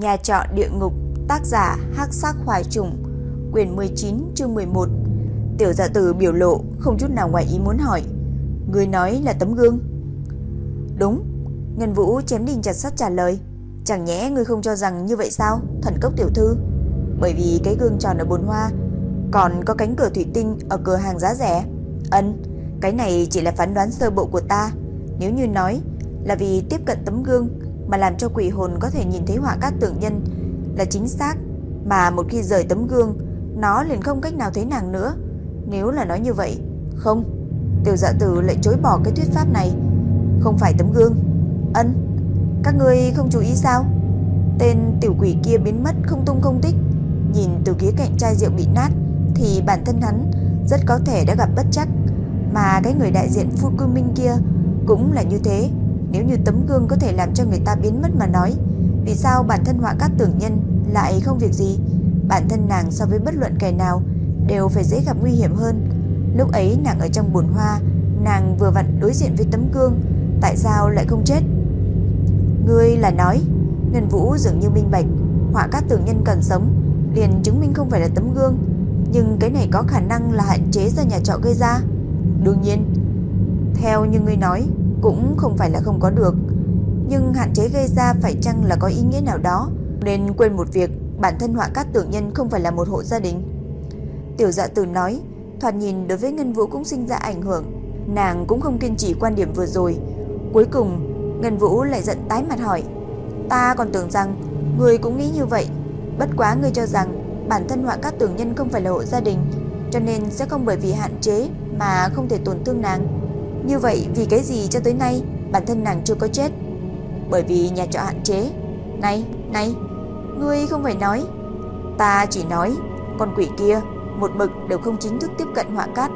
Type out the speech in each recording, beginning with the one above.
Nhà trọ địa ngục, tác giả Hắc Sắc Hoài Trùng, quyển 19 chương 11. Tiểu Dạ Tử biểu lộ không chút nào ngoài ý muốn hỏi, người nói là tấm gương? Đúng, Ngân Vũ chém đinh chặt sắt trả lời, chẳng nhẽ ngươi không cho rằng như vậy sao, thần cốc tiểu thư? Bởi vì cái gương tròn ở bồn hoa còn có cánh cửa thủy tinh ở cửa hàng giá rẻ. Ân, cái này chỉ là phán đoán sơ bộ của ta. Nếu như nói là vì tiếp cận tấm gương mà làm cho quỷ hồn có thể nhìn thấy họa cát tượng nhân là chính xác, mà một khi rời tấm gương, nó liền không cách nào thấy nàng nữa. Nếu là nói như vậy, không, Tiểu Dạ Tử lại chối bỏ cái thuyết pháp này. Không phải tấm gương. Ân, các ngươi không chú ý sao? Tên tiểu quỷ kia biến mất không tung không tích. Nhìn từ khía cạnh chai rượu bị nát thì bản thân hắn rất có thể đã gặp bất chắc, mà cái người đại diện Phu Cư Minh kia cũng là như thế. Nếu như tấm gương có thể làm cho người ta biến mất mà nói, vì sao bản thân họa các tưởng nhân lại không việc gì? Bản thân nàng so với bất luận kẻ nào đều phải dễ gặp nguy hiểm hơn. Lúc ấy nàng ở trong bồn hoa, nàng vừa vặn đối diện với tấm gương, tại sao lại không chết? Ngươi là nói, Ngân Vũ dường như minh bạch, họa các tưởng nhân cần sống, liền chứng minh không phải là tấm gương, nhưng cái này có khả năng là hạn chế do nhà trọ gây ra. Đương nhiên, theo như ngươi nói, cũng không phải là không có được, nhưng hạn chế gây ra phải chăng là có ý nghĩa nào đó, nên quên một việc, bản thân họa cát tưởng nhân không phải là một hộ gia đình. Tiểu dạ tử nói, thoạt nhìn đối với Ngân Vũ cũng sinh ra ảnh hưởng, nàng cũng không kiên trì quan điểm vừa rồi. Cuối cùng, Ngân Vũ lại giận tái mặt hỏi, ta còn tưởng rằng người cũng nghĩ như vậy, bất quá người cho rằng bản thân họa cát tưởng nhân không phải là hộ gia đình, cho nên sẽ không bởi vì hạn chế mà không thể tổn thương nàng. Như vậy vì cái gì cho tới nay bản thân nàng chưa có chết? Bởi vì nhà trọ hạn chế. Này, này, ngươi không phải nói. Ta chỉ nói, con quỷ kia một mực đều không chính thức tiếp cận họa cát.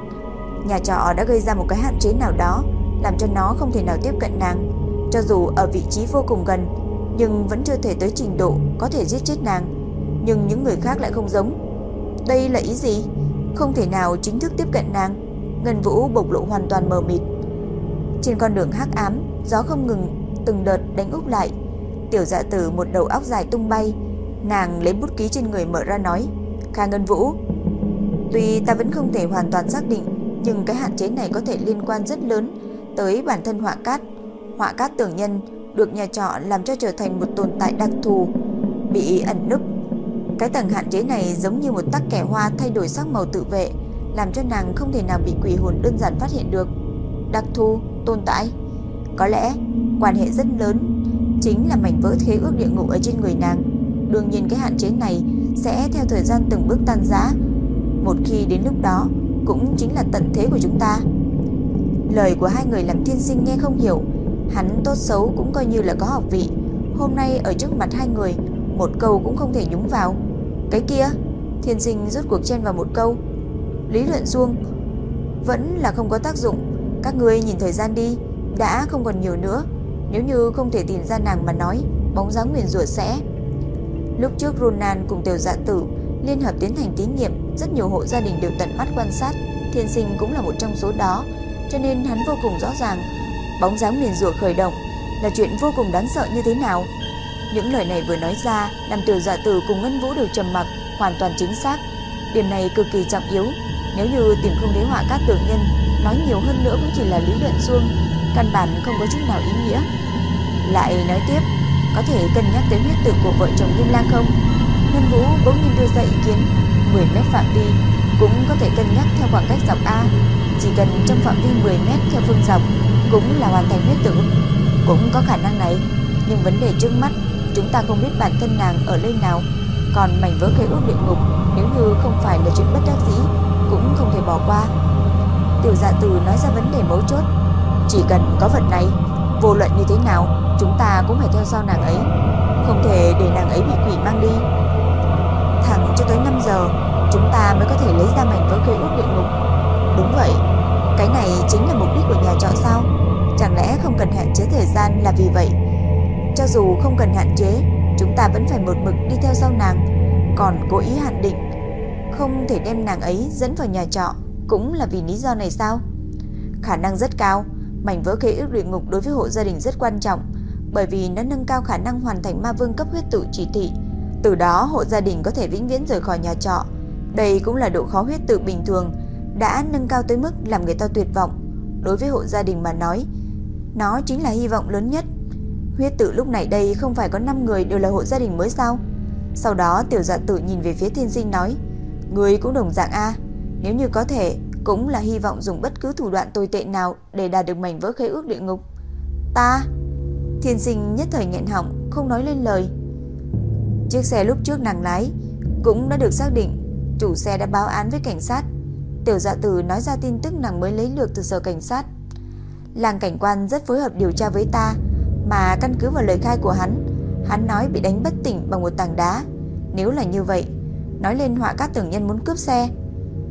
Nhà trọ đã gây ra một cái hạn chế nào đó, làm cho nó không thể nào tiếp cận nàng. Cho dù ở vị trí vô cùng gần, nhưng vẫn chưa thể tới trình độ có thể giết chết nàng. Nhưng những người khác lại không giống. Đây là ý gì? Không thể nào chính thức tiếp cận nàng. Ngân Vũ bộc lộ hoàn toàn mờ mịt. Trên con đường hắc ám, gió không ngừng từng đợt đánh úp lại. Tiểu Dạ Tử một đầu óc dài tung bay, nàng lấy bút ký trên người mở ra nói: "Kha Ngân Vũ, tuy ta vẫn không thể hoàn toàn xác định, nhưng cái hạn chế này có thể liên quan rất lớn tới bản thân họa cát. Họa cát tưởng nhân được nhà trọ làm cho trở thành một tồn tại đặc thù, bị ẩn núp. Cái tầng hạn chế này giống như một tắc kẻ hoa thay đổi sắc màu tự vệ, làm cho nàng không thể nào bị quỷ hồn đơn giản phát hiện được. Đặc thù, tồn tại. Có lẽ quan hệ rất lớn chính là mảnh vỡ khế ước địa ngục ở trên người nàng. Đương nhiên cái hạn chế này sẽ theo thời gian từng bước tan rã. Một khi đến lúc đó cũng chính là tận thế của chúng ta. Lời của hai người làm thiên sinh nghe không hiểu, hắn tốt xấu cũng coi như là có học vị. Hôm nay ở trước mặt hai người, một câu cũng không thể nhúng vào. Cái kia, thiên sinh rút cuộc chen vào một câu. Lý luận xuông vẫn là không có tác dụng. Các ngươi nhìn thời gian đi, đã không còn nhiều nữa. Nếu như không thể tìm ra nàng mà nói, bóng dáng nguyền rủa sẽ. Lúc trước Ronan cùng Tiểu Dạ Tử liên hợp tiến hành thí nghiệm, rất nhiều hộ gia đình đều tận mắt quan sát, Thiên Sinh cũng là một trong số đó, cho nên hắn vô cùng rõ ràng, bóng dáng nguyền rủa khởi động là chuyện vô cùng đáng sợ như thế nào. Những lời này vừa nói ra, làm Tiểu Dạ Tử cùng Ngân Vũ đều trầm mặc, hoàn toàn chính xác. Điểm này cực kỳ trọng yếu, nếu như tìm không thấy họa cát tưởng nhân, nói nhiều hơn nữa cũng chỉ là lý luận suông, căn bản không có chút nào ý nghĩa. Lại nói tiếp, có thể cân nhắc tới huyết tử của vợ chồng Linh Lang không? Ngân Vũ bỗng nhiên đưa ra ý kiến, 10 mét phạm vi cũng có thể cân nhắc theo khoảng cách dọc A, chỉ cần trong phạm vi 10 mét theo phương dọc cũng là hoàn thành huyết tử. Cũng có khả năng này, nhưng vấn đề trước mắt, chúng ta không biết bản thân nàng ở nơi nào, còn mảnh vỡ cây ước địa ngục nếu như không phải là chuyện bất đắc dĩ cũng không thể bỏ qua. Tiểu Dạ Từ nói ra vấn đề mấu chốt, chỉ cần có vật này, vô luận như thế nào, chúng ta cũng phải theo sau nàng ấy, không thể để nàng ấy bị quỷ mang đi. Thẳng cho tới 5 giờ, chúng ta mới có thể lấy ra mảnh vỡ cây ước địa ngục. Đúng vậy, cái này chính là mục đích của nhà trọ sao? Chẳng lẽ không cần hạn chế thời gian là vì vậy? Cho dù không cần hạn chế, chúng ta vẫn phải một mực đi theo sau nàng, còn cố ý hạn định không thể đem nàng ấy dẫn vào nhà trọ cũng là vì lý do này sao? Khả năng rất cao, mảnh vỡ khế ước địa ngục đối với hộ gia đình rất quan trọng, bởi vì nó nâng cao khả năng hoàn thành ma vương cấp huyết tự chỉ thị. Từ đó hộ gia đình có thể vĩnh viễn rời khỏi nhà trọ. Đây cũng là độ khó huyết tự bình thường, đã nâng cao tới mức làm người ta tuyệt vọng. Đối với hộ gia đình mà nói, nó chính là hy vọng lớn nhất. Huyết tự lúc này đây không phải có 5 người đều là hộ gia đình mới sao? Sau đó tiểu dạ tự nhìn về phía thiên sinh nói, Người cũng đồng dạng A, nếu như có thể, cũng là hy vọng dùng bất cứ thủ đoạn tồi tệ nào để đạt được mảnh vỡ khế ước địa ngục. Ta... Thiên sinh nhất thời nghẹn họng, không nói lên lời. Chiếc xe lúc trước nàng lái cũng đã được xác định, chủ xe đã báo án với cảnh sát. Tiểu dạ tử nói ra tin tức nàng mới lấy được từ sở cảnh sát. Làng cảnh quan rất phối hợp điều tra với ta, mà căn cứ vào lời khai của hắn, hắn nói bị đánh bất tỉnh bằng một tảng đá. Nếu là như vậy, nói lên họa các tưởng nhân muốn cướp xe.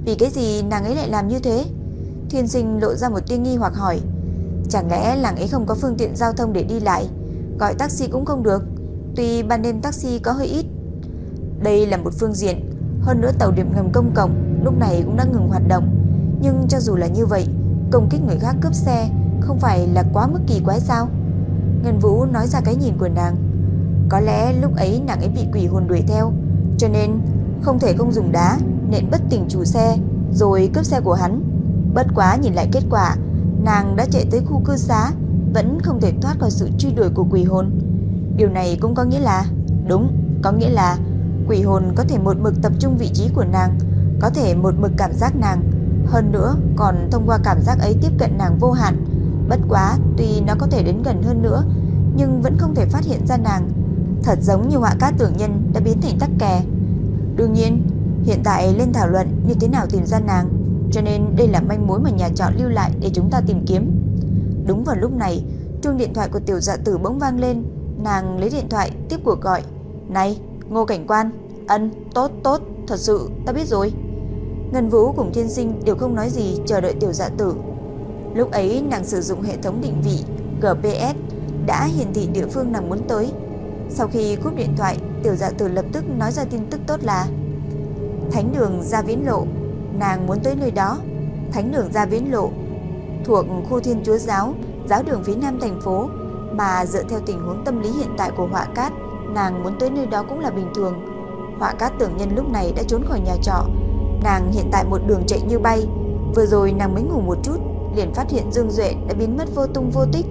Vì cái gì nàng ấy lại làm như thế? Thiên sinh lộ ra một tia nghi hoặc hỏi. Chẳng lẽ làng ấy không có phương tiện giao thông để đi lại, gọi taxi cũng không được, tuy ban đêm taxi có hơi ít. Đây là một phương diện, hơn nữa tàu điện ngầm công cộng lúc này cũng đã ngừng hoạt động. Nhưng cho dù là như vậy, công kích người khác cướp xe không phải là quá mức kỳ quái sao? Ngân Vũ nói ra cái nhìn của nàng. Có lẽ lúc ấy nàng ấy bị quỷ hồn đuổi theo, cho nên không thể không dùng đá nện bất tỉnh chủ xe rồi cướp xe của hắn. Bất quá nhìn lại kết quả, nàng đã chạy tới khu cư xá, vẫn không thể thoát khỏi sự truy đuổi của quỷ hồn. Điều này cũng có nghĩa là, đúng, có nghĩa là quỷ hồn có thể một mực tập trung vị trí của nàng, có thể một mực cảm giác nàng, hơn nữa còn thông qua cảm giác ấy tiếp cận nàng vô hạn. Bất quá, tuy nó có thể đến gần hơn nữa, nhưng vẫn không thể phát hiện ra nàng. Thật giống như họa cát tưởng nhân đã biến thành tắc kè. Đương nhiên, hiện tại lên thảo luận như thế nào tìm ra nàng, cho nên đây là manh mối mà nhà trọ lưu lại để chúng ta tìm kiếm. Đúng vào lúc này, chuông điện thoại của tiểu dạ tử bỗng vang lên, nàng lấy điện thoại tiếp cuộc gọi. "Này, Ngô cảnh quan." "Ân, tốt tốt, thật sự ta biết rồi." Ngân Vũ cùng Thiên Sinh đều không nói gì chờ đợi tiểu dạ tử. Lúc ấy nàng sử dụng hệ thống định vị GPS đã hiển thị địa phương nàng muốn tới. Sau khi cúp điện thoại, tiểu dạ tử lập tức nói ra tin tức tốt là Thánh đường Gia Viễn Lộ, nàng muốn tới nơi đó. Thánh đường Gia Viễn Lộ thuộc khu Thiên Chúa giáo, giáo đường phía nam thành phố, mà dựa theo tình huống tâm lý hiện tại của Họa Cát, nàng muốn tới nơi đó cũng là bình thường. Họa Cát tưởng nhân lúc này đã trốn khỏi nhà trọ, nàng hiện tại một đường chạy như bay, vừa rồi nàng mới ngủ một chút, liền phát hiện Dương Duệ đã biến mất vô tung vô tích.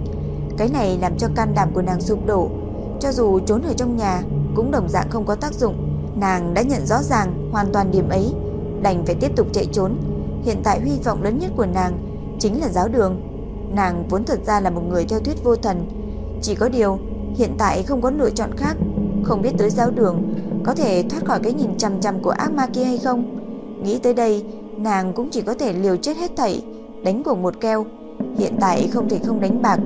Cái này làm cho can đảm của nàng sụp đổ, cho dù trốn ở trong nhà cũng đồng dạng không có tác dụng. Nàng đã nhận rõ ràng hoàn toàn điểm ấy, đành phải tiếp tục chạy trốn. Hiện tại hy vọng lớn nhất của nàng chính là giáo đường. Nàng vốn thật ra là một người theo thuyết vô thần, chỉ có điều hiện tại không có lựa chọn khác, không biết tới giáo đường có thể thoát khỏi cái nhìn chằm chằm của ác ma kia hay không. Nghĩ tới đây, nàng cũng chỉ có thể liều chết hết thảy, đánh cuộc một keo. Hiện tại không thể không đánh bạc.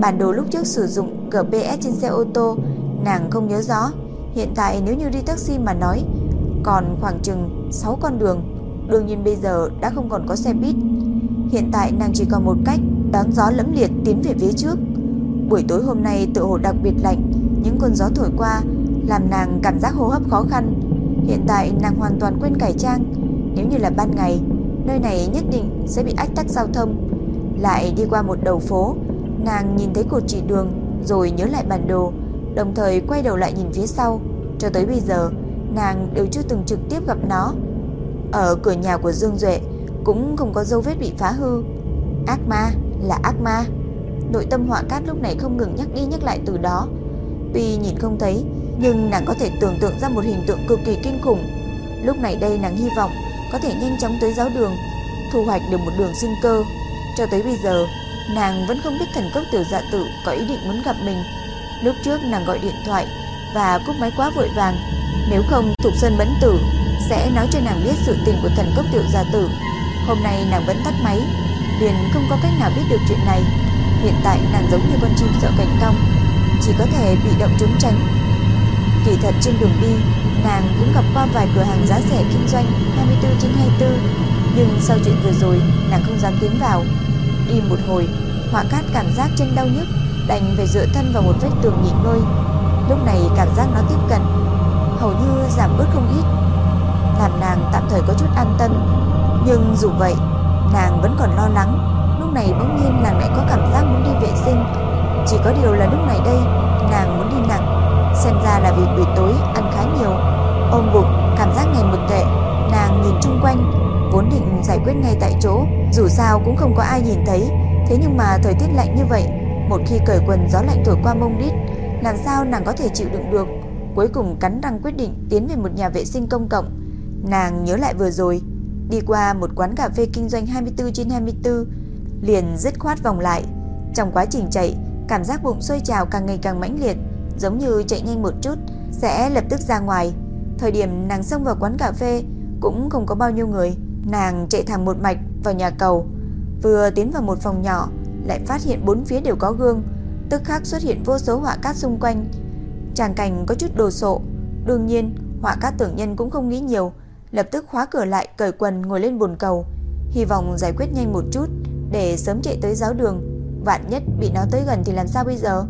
Bản đồ lúc trước sử dụng GPS trên xe ô tô, nàng không nhớ rõ. Hiện tại nếu như đi taxi mà nói, còn khoảng chừng 6 con đường. Đương nhiên bây giờ đã không còn có xe buýt. Hiện tại nàng chỉ còn một cách, đón gió lẫm liệt tiến về phía trước. Buổi tối hôm nay tự hồ đặc biệt lạnh, những cơn gió thổi qua làm nàng cảm giác hô hấp khó khăn. Hiện tại nàng hoàn toàn quên cải trang, nếu như là ban ngày, nơi này nhất định sẽ bị ách tắc giao thông. Lại đi qua một đầu phố, nàng nhìn thấy cột chỉ đường rồi nhớ lại bản đồ, đồng thời quay đầu lại nhìn phía sau. Cho tới bây giờ, nàng đều chưa từng trực tiếp gặp nó. Ở cửa nhà của Dương Duệ cũng không có dấu vết bị phá hư. Ác ma là ác ma. Nội tâm họa cát lúc này không ngừng nhắc đi nhắc lại từ đó. Tuy nhìn không thấy, nhưng nàng có thể tưởng tượng ra một hình tượng cực kỳ kinh khủng. Lúc này đây nàng hy vọng có thể nhanh chóng tới giáo đường, thu hoạch được một đường sinh cơ. Cho tới bây giờ, nàng vẫn không biết thần cốc tiểu dạ tử có ý định muốn gặp mình. Lúc trước nàng gọi điện thoại và cúp máy quá vội vàng, nếu không Thục Sơn Bấn Tử sẽ nói cho nàng biết sự tình của thần cốc tiểu gia tử. Hôm nay nàng vẫn tắt máy, liền không có cách nào biết được chuyện này. Hiện tại nàng giống như con chim sợ cảnh cong, chỉ có thể bị động trốn tránh. Kỳ thật trên đường đi, nàng cũng gặp qua vài cửa hàng giá rẻ kinh doanh 24 trên 24, nhưng sau chuyện vừa rồi, nàng không dám tiến vào. Đi một hồi, Họa Cát cảm giác chân đau nhức, đành phải dựa thân vào một vết tường nghỉ ngơi. Lúc này cảm giác nó tiếp cận, hầu như giảm bớt không ít, làm nàng tạm thời có chút an tâm. Nhưng dù vậy, nàng vẫn còn lo lắng. Lúc này bỗng nhiên nàng lại có cảm giác muốn đi vệ sinh, Chỉ có điều là lúc này đây Nàng muốn đi nặng Xem ra là vì buổi tối ăn khá nhiều Ôm bụng cảm giác ngày một tệ Nàng nhìn chung quanh Vốn định giải quyết ngay tại chỗ Dù sao cũng không có ai nhìn thấy Thế nhưng mà thời tiết lạnh như vậy một khi cởi quần gió lạnh thổi qua mông đít, Làm sao nàng có thể chịu đựng được? Cuối cùng cắn răng quyết định tiến về một nhà vệ sinh công cộng. Nàng nhớ lại vừa rồi, Đi qua một quán cà phê kinh doanh 24 trên 24 Liền dứt khoát vòng lại. Trong quá trình chạy, Cảm giác bụng sôi trào càng ngày càng mãnh liệt, Giống như chạy nhanh một chút Sẽ lập tức ra ngoài. Thời điểm nàng xông vào quán cà phê, Cũng không có bao nhiêu người, Nàng chạy thẳng một mạch vào nhà cầu. Vừa tiến vào một phòng nhỏ lại phát hiện bốn phía đều có gương. Tức khắc xuất hiện vô số họa cát xung quanh. Tràng cảnh có chút đồ sộ. Đương nhiên, họa cát tưởng nhân cũng không nghĩ nhiều. Lập tức khóa cửa lại, cởi quần, ngồi lên bồn cầu. Hy vọng giải quyết nhanh một chút, Để sớm chạy tới giáo đường. Vạn nhất bị nó tới gần thì làm sao bây giờ?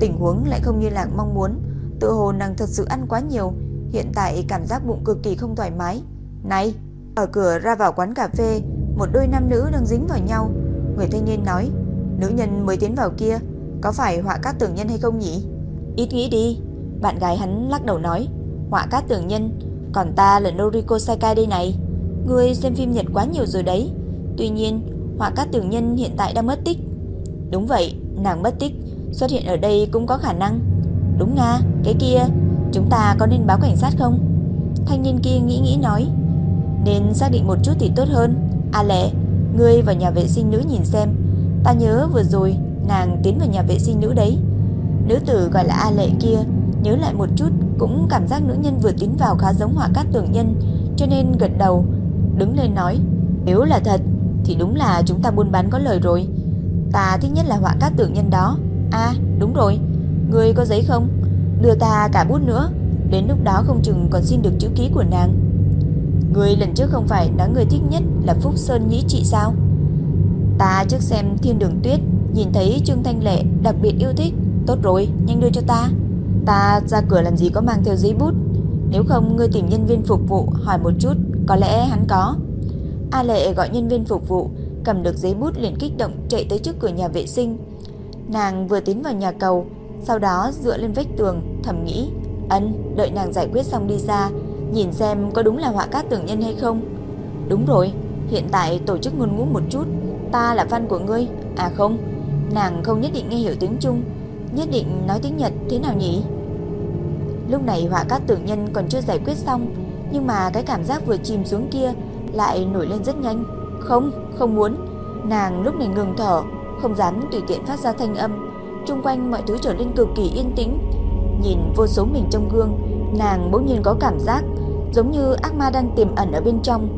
Tình huống lại không như lạc mong muốn. Tự hồ nàng thật sự ăn quá nhiều. Hiện tại cảm giác bụng cực kỳ không thoải mái. Này Ở cửa ra vào quán cà phê. Một đôi nam nữ đang dính vào nhau. Người thanh niên nói, Nữ nhân mới tiến vào kia, Có phải họa cát tưởng nhân hay không nhỉ? Ít nghĩ đi, Bạn gái hắn lắc đầu nói, Họa cát tưởng nhân, Còn ta là Noriko Sakai đây này. Ngươi xem phim Nhật quá nhiều rồi đấy. Tuy nhiên, họa cát tưởng nhân hiện tại đang mất tích. Đúng vậy, Nàng mất tích, Xuất hiện ở đây cũng có khả năng. Đúng nga, Cái kia, Chúng ta có nên báo cảnh sát không? Thanh niên kia nghĩ nghĩ nói, Nên xác định một chút thì tốt hơn. À lẽ. Ngươi vào nhà vệ sinh nữ nhìn xem. Ta nhớ vừa rồi, Nàng tiến vào nhà vệ sinh nữ đấy. Nữ tử gọi là A lệ kia, Nhớ lại một chút, Cũng cảm giác nữ nhân vừa tiến vào khá giống họa cát tưởng nhân, Cho nên gật đầu, Đứng lên nói, Nếu là thật, Thì đúng là chúng ta buôn bán có lời rồi. Ta thích nhất là họa cát tưởng nhân đó. À đúng rồi. Ngươi có giấy không? Đưa ta cả bút nữa. Đến lúc đó không chừng còn xin được chữ ký của nàng. Người lần trước không phải nói người thích nhất là Phúc Sơn Nhĩ Trị sao? Ta trước xem thiên đường tuyết Nhìn thấy Trương Thanh Lệ đặc biệt yêu thích. Tốt rồi, nhanh đưa cho ta. Ta ra cửa làm gì có mang theo giấy bút? Nếu không ngươi tìm nhân viên phục vụ Hỏi một chút, có lẽ hắn có. A Lệ gọi nhân viên phục vụ Cầm được giấy bút liền kích động chạy tới trước cửa nhà vệ sinh. Nàng vừa tiến vào nhà cầu Sau đó dựa lên vách tường Thầm nghĩ Ân đợi nàng giải quyết xong đi ra Nhìn xem có đúng là họa cát tưởng nhân hay không. Đúng rồi Hiện tại tổ chức ngôn ngữ một chút Ta là fan của ngươi. À không Nàng không nhất định nghe hiểu tiếng Trung. Nhất định nói tiếng Nhật thế nào nhỉ? Lúc này họa cát tưởng nhân còn chưa giải quyết xong Nhưng mà cái cảm giác vừa chìm xuống kia Lại nổi lên rất nhanh. Không, không muốn. Nàng lúc này ngừng thở Không dám tùy tiện phát ra thanh âm. Trung quanh mọi thứ trở nên cực kỳ yên tĩnh. Nhìn vô số mình trong gương Nàng bỗng nhiên có cảm giác Giống như ác ma đang tiềm ẩn ở bên trong.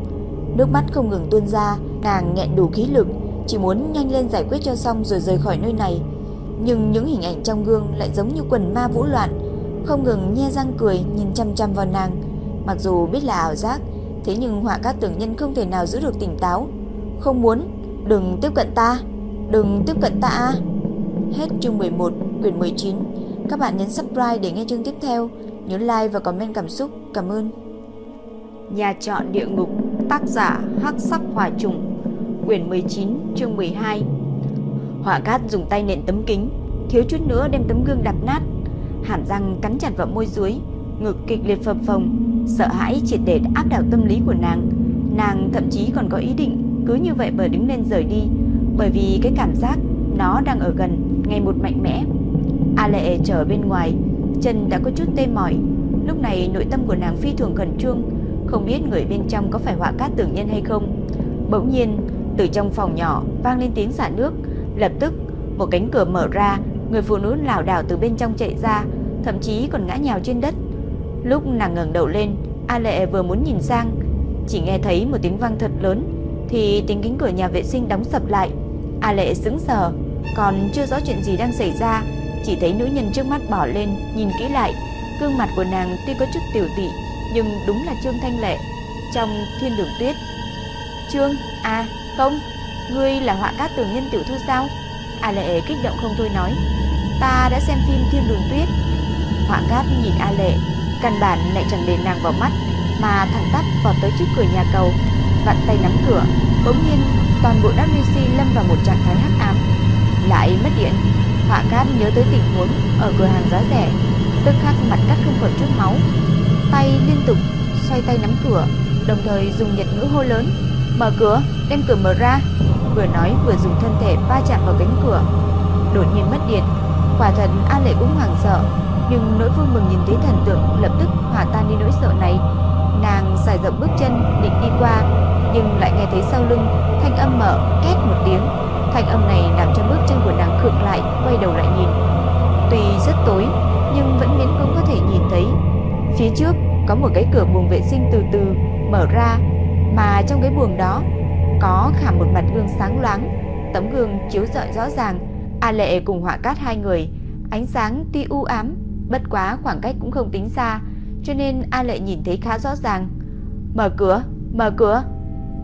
Nước mắt không ngừng tuôn ra, Nàng nghẹn đủ khí lực, Chỉ muốn nhanh lên giải quyết cho xong rồi rời khỏi nơi này. Nhưng những hình ảnh trong gương Lại giống như quần ma vũ loạn, Không ngừng nhe răng cười, nhìn chăm chăm vào nàng. Mặc dù biết là ảo giác, Thế nhưng họa các tưởng nhân không thể nào giữ được tỉnh táo. Không muốn, Đừng tiếp cận ta, Đừng tiếp cận ta Hết chương 11 quyển 19 Các bạn nhấn subscribe để nghe chương tiếp theo. Nhớ like và comment cảm xúc. Cảm ơn. Nhà chọn địa ngục, Tác giả Hắc Sắc Hỏa Trùng, Quyển 19 chương 12 Họa cát dùng tay nện tấm kính, Thiếu chút nữa đem tấm gương đập nát. Hàm răng cắn chặt vào môi dưới, Ngực kịch liệt phập phồng, Sợ hãi triệt để áp đảo tâm lý của nàng. Nàng thậm chí còn có ý định Cứ như vậy bờ đứng lên rời đi, Bởi vì cái cảm giác Nó đang ở gần, Ngày một mạnh mẽ. A lệ trở bên ngoài, Chân đã có chút tê mỏi. Lúc này nội tâm của nàng phi thường khẩn trương không biết người bên trong có phải họa cát tưởng nhân hay không. Bỗng nhiên, Từ trong phòng nhỏ vang lên tiếng xả nước. Lập tức, một cánh cửa mở ra, Người phụ nữ lảo đảo từ bên trong chạy ra, Thậm chí còn ngã nhào trên đất. Lúc nàng ngẩng đầu lên, A lệ vừa muốn nhìn sang, Chỉ nghe thấy một tiếng vang thật lớn, Thì tiếng kính cửa nhà vệ sinh đóng sập lại. A lệ sững sờ, Còn chưa rõ chuyện gì đang xảy ra, Chỉ thấy nữ nhân trước mắt bỏ lên, Nhìn kỹ lại, Gương mặt của nàng tuy có chút tiểu tụy nhưng đúng là Trương Thanh Lệ Trong thiên đường tuyết. Trương, à không Ngươi là họa cát tường nhân tiểu thư sao? A lệ kích động không thôi nói Ta đã xem phim thiên đường tuyết. Họa cát nhìn A lệ Căn bản lại chẳng để nàng vào mắt Mà thẳng tắp vào tới trước cửa nhà cầu Vặn tay nắm cửa Bỗng nhiên toàn bộ WC lâm vào một trạng thái hắc ám. Lại mất điện Họa Cát nhớ tới tình huống ở cửa hàng giá rẻ, tức khắc mặt cắt không còn chút máu, tay liên tục xoay tay nắm cửa, đồng thời dùng nhật ngữ hô lớn, "Mở cửa, đem cửa mở ra." Vừa nói vừa dùng thân thể va chạm vào cánh cửa. Đột nhiên mất điện, quả thật A Lệ cũng hoảng sợ, nhưng nỗi vui mừng nhìn thấy thần tượng lập tức hòa tan đi nỗi sợ này. Nàng xài rộng bước chân định đi qua, nhưng lại nghe thấy sau lưng thanh âm mở két một tiếng. Thanh âm này làm cho bước chân của nàng khựng lại, quay đầu lại nhìn. Tuy rất tối, nhưng vẫn miễn cưỡng có thể nhìn thấy. Phía trước có một cái cửa buồng vệ sinh từ từ mở ra, mà trong cái buồng đó có khảm một mặt gương sáng loáng, tấm gương chiếu rọi rõ ràng. A Lệ cùng Họa Cát hai người, ánh sáng tuy u ám, bất quá khoảng cách cũng không tính xa, cho nên A Lệ nhìn thấy khá rõ ràng. "Mở cửa, mở cửa."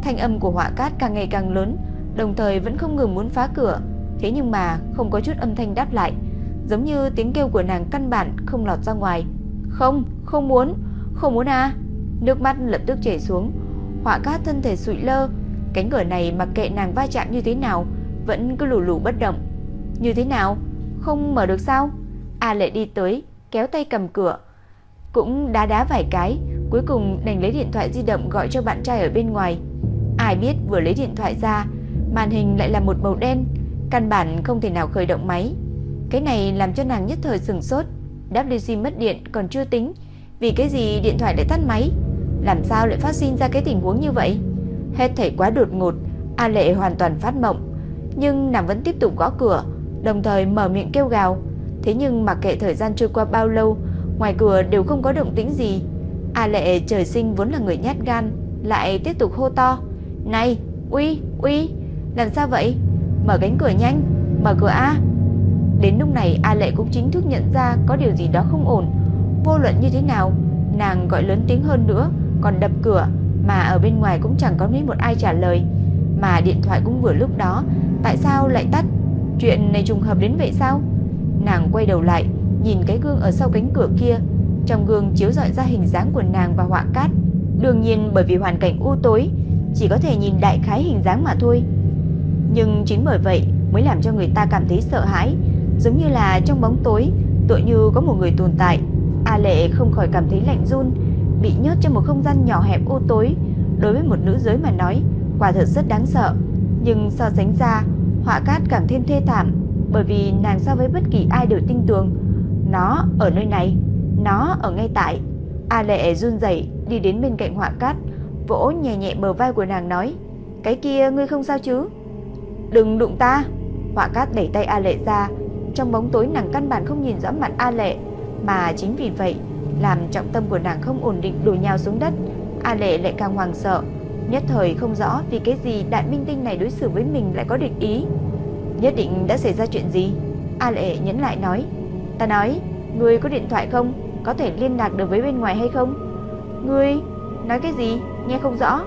Thanh âm của Họa Cát càng ngày càng lớn, đồng thời vẫn không ngừng muốn phá cửa, thế nhưng mà không có chút âm thanh đáp lại, giống như tiếng kêu của nàng căn bản không lọt ra ngoài. "Không, không muốn, không muốn à?" Nước mắt lập tức chảy xuống, Họa Cát thân thể sụi lơ, cánh cửa này mặc kệ nàng va chạm như thế nào, vẫn cứ lù lù bất động. Như thế nào? Không mở được sao? A Lệ đi tới, kéo tay cầm cửa, cũng đá đá vài cái, cuối cùng đành lấy điện thoại di động gọi cho bạn trai ở bên ngoài. Ai biết vừa lấy điện thoại ra, màn hình lại là một màu đen, căn bản không thể nào khởi động máy. Cái này làm cho nàng nhất thời sừng sốt, WC mất điện còn chưa tính, vì cái gì điện thoại lại tắt máy? Làm sao lại phát sinh ra cái tình huống như vậy? Hết thảy quá đột ngột, A Lệ hoàn toàn phát mộng, nhưng nàng vẫn tiếp tục gõ cửa, đồng thời mở miệng kêu gào. Thế nhưng mặc kệ thời gian trôi qua bao lâu, ngoài cửa đều không có động tĩnh gì. A Lệ trời sinh vốn là người nhát gan, lại tiếp tục hô to: "Này, uy, uy, làm sao vậy? Mở cánh cửa nhanh, mở cửa a." Đến lúc này A Lệ cũng chính thức nhận ra có điều gì đó không ổn. Vô luận như thế nào, nàng gọi lớn tiếng hơn nữa, còn đập cửa, mà ở bên ngoài cũng chẳng có mấy một ai trả lời, mà điện thoại cũng vừa lúc đó, tại sao lại tắt? Chuyện này trùng hợp đến vậy sao? Nàng quay đầu lại, nhìn cái gương ở sau cánh cửa kia, trong gương chiếu rọi ra hình dáng của nàng và họa cát. Đương nhiên bởi vì hoàn cảnh u tối, chỉ có thể nhìn đại khái hình dáng mà thôi. Nhưng chính bởi vậy mới làm cho người ta cảm thấy sợ hãi, giống như là trong bóng tối, tựa như có một người tồn tại. A Lệ không khỏi cảm thấy lạnh run, bị nhốt trong một không gian nhỏ hẹp u tối, đối với một nữ giới mà nói, quả thật rất đáng sợ. Nhưng so sánh ra, Họa Cát càng thêm thê thảm, bởi vì nàng so với bất kỳ ai đều tin tưởng, nó ở nơi này, nó ở ngay tại. A Lệ run rẩy đi đến bên cạnh Họa Cát, vỗ nhẹ nhẹ bờ vai của nàng nói: "Cái kia ngươi không sao chứ?" "Đừng đụng ta." Họa Cát đẩy tay A Lệ ra, trong bóng tối nàng căn bản không nhìn rõ mặt A Lệ, mà chính vì vậy, làm trọng tâm của nàng không ổn định đổ nhào xuống đất, A Lệ lại càng hoang sợ, nhất thời không rõ vì cái gì đại minh tinh này đối xử với mình lại có địch ý. Nhất định đã xảy ra chuyện gì? A Lệ nhấn lại nói, "Ta nói, ngươi có điện thoại không? Có thể liên lạc được với bên ngoài hay không?" "Ngươi nói cái gì? Nghe không rõ."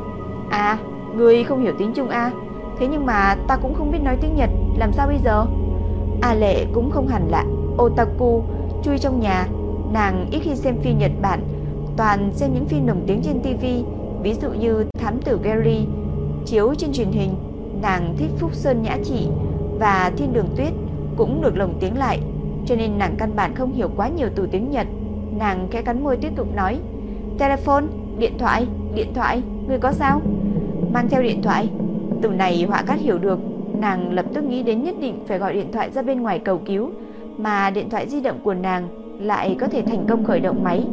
"À, ngươi không hiểu tiếng Trung à? Thế nhưng mà ta cũng không biết nói tiếng Nhật, làm sao bây giờ?" A Lệ cũng không hẳn là otaku chui trong nhà, nàng ít khi xem phim Nhật Bản, toàn xem những phim nổi tiếng trên TV, ví dụ như Thám tử Gary chiếu trên truyền hình, nàng thích Phúc Sơn Nhã Trị và Thiên Đường Tuyết cũng được lồng tiếng lại, cho nên nàng căn bản không hiểu quá nhiều từ tiếng Nhật. Nàng khẽ cắn môi tiếp tục nói: "Telephone, điện thoại, điện thoại, người có sao?" Mang theo điện thoại. Từ này Họa Cát hiểu được, nàng lập tức nghĩ đến nhất định phải gọi điện thoại ra bên ngoài cầu cứu, mà điện thoại di động của nàng lại có thể thành công khởi động máy.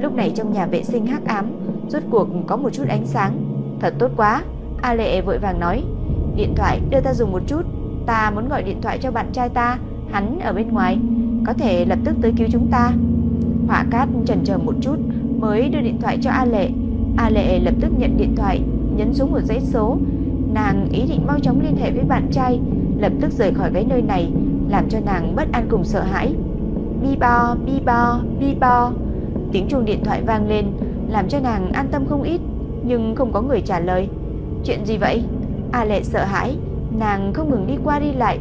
Lúc này trong nhà vệ sinh hắc ám, rốt cuộc có một chút ánh sáng. Thật tốt quá. A Lệ vội vàng nói, "Điện thoại đưa ta dùng một chút, ta muốn gọi điện thoại cho bạn trai ta, hắn ở bên ngoài, có thể lập tức tới cứu chúng ta." Họa Cát chần chờ một chút mới đưa điện thoại cho A Lệ. A Lệ lập tức nhận điện thoại, nhấn xuống một dãy số. Nàng ý định mau chóng liên hệ với bạn trai, lập tức rời khỏi cái nơi này, làm cho nàng bất an cùng sợ hãi. Bi bo, bi bo, bi bo. Tiếng chuông điện thoại vang lên, làm cho nàng an tâm không ít, nhưng không có người trả lời. Chuyện gì vậy? A Lệ sợ hãi, nàng không ngừng đi qua đi lại,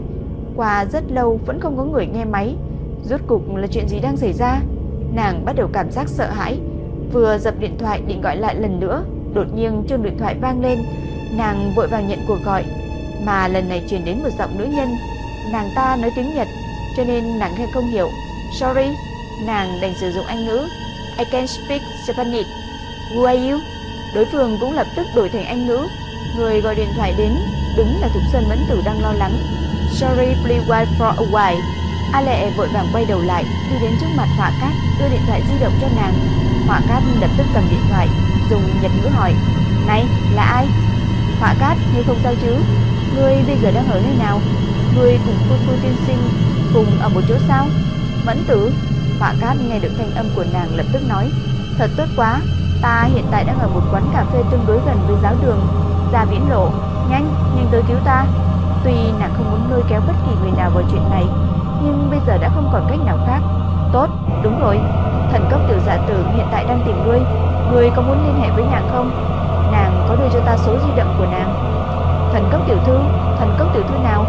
qua rất lâu vẫn không có người nghe máy. Rốt cục là chuyện gì đang xảy ra? Nàng bắt đầu cảm giác sợ hãi, vừa dập điện thoại định gọi lại lần nữa, đột nhiên chuông điện thoại vang lên, nàng vội vàng nhận cuộc gọi, mà lần này truyền đến một giọng nữ nhân. Nàng ta nói tiếng Nhật, cho nên nàng nghe không hiểu. Sorry, nàng đành sử dụng Anh ngữ. I can speak Japanese. Who are you? Đối phương cũng lập tức đổi thành Anh ngữ. Người gọi điện thoại đến đúng là Thục Sơn Mẫn Tử đang lo lắng. Sorry, please wait for a while. A Lệ vội vàng quay đầu lại, đi đến trước mặt Họa Cát, đưa điện thoại di động cho nàng. Họa Cát lập tức cầm điện thoại, dùng Nhật ngữ hỏi: "Này, là ai?" Họa Cát, như không sao chứ? Ngươi bây giờ đang ở nơi nào? Ngươi cùng Phu Phu tiên sinh cùng ở một chỗ sao? Mẫn Tử, Họa Cát nghe được thanh âm của nàng lập tức nói: "Thật tốt quá, ta hiện tại đang ở một quán cà phê tương đối gần với giáo đường, Già Viễn Lộ, nhanh, nhanh tới cứu ta." Tuy nàng không muốn lôi kéo bất kỳ người nào vào chuyện này, nhưng bây giờ đã không còn cách nào khác. Tốt, đúng rồi, thần cốc tiểu dạ tử hiện tại đang tìm ngươi, ngươi có muốn liên hệ với nàng không? Nàng có đưa cho ta số di động của nàng. Thần cấp tiểu thư, thần cấp tiểu thư nào?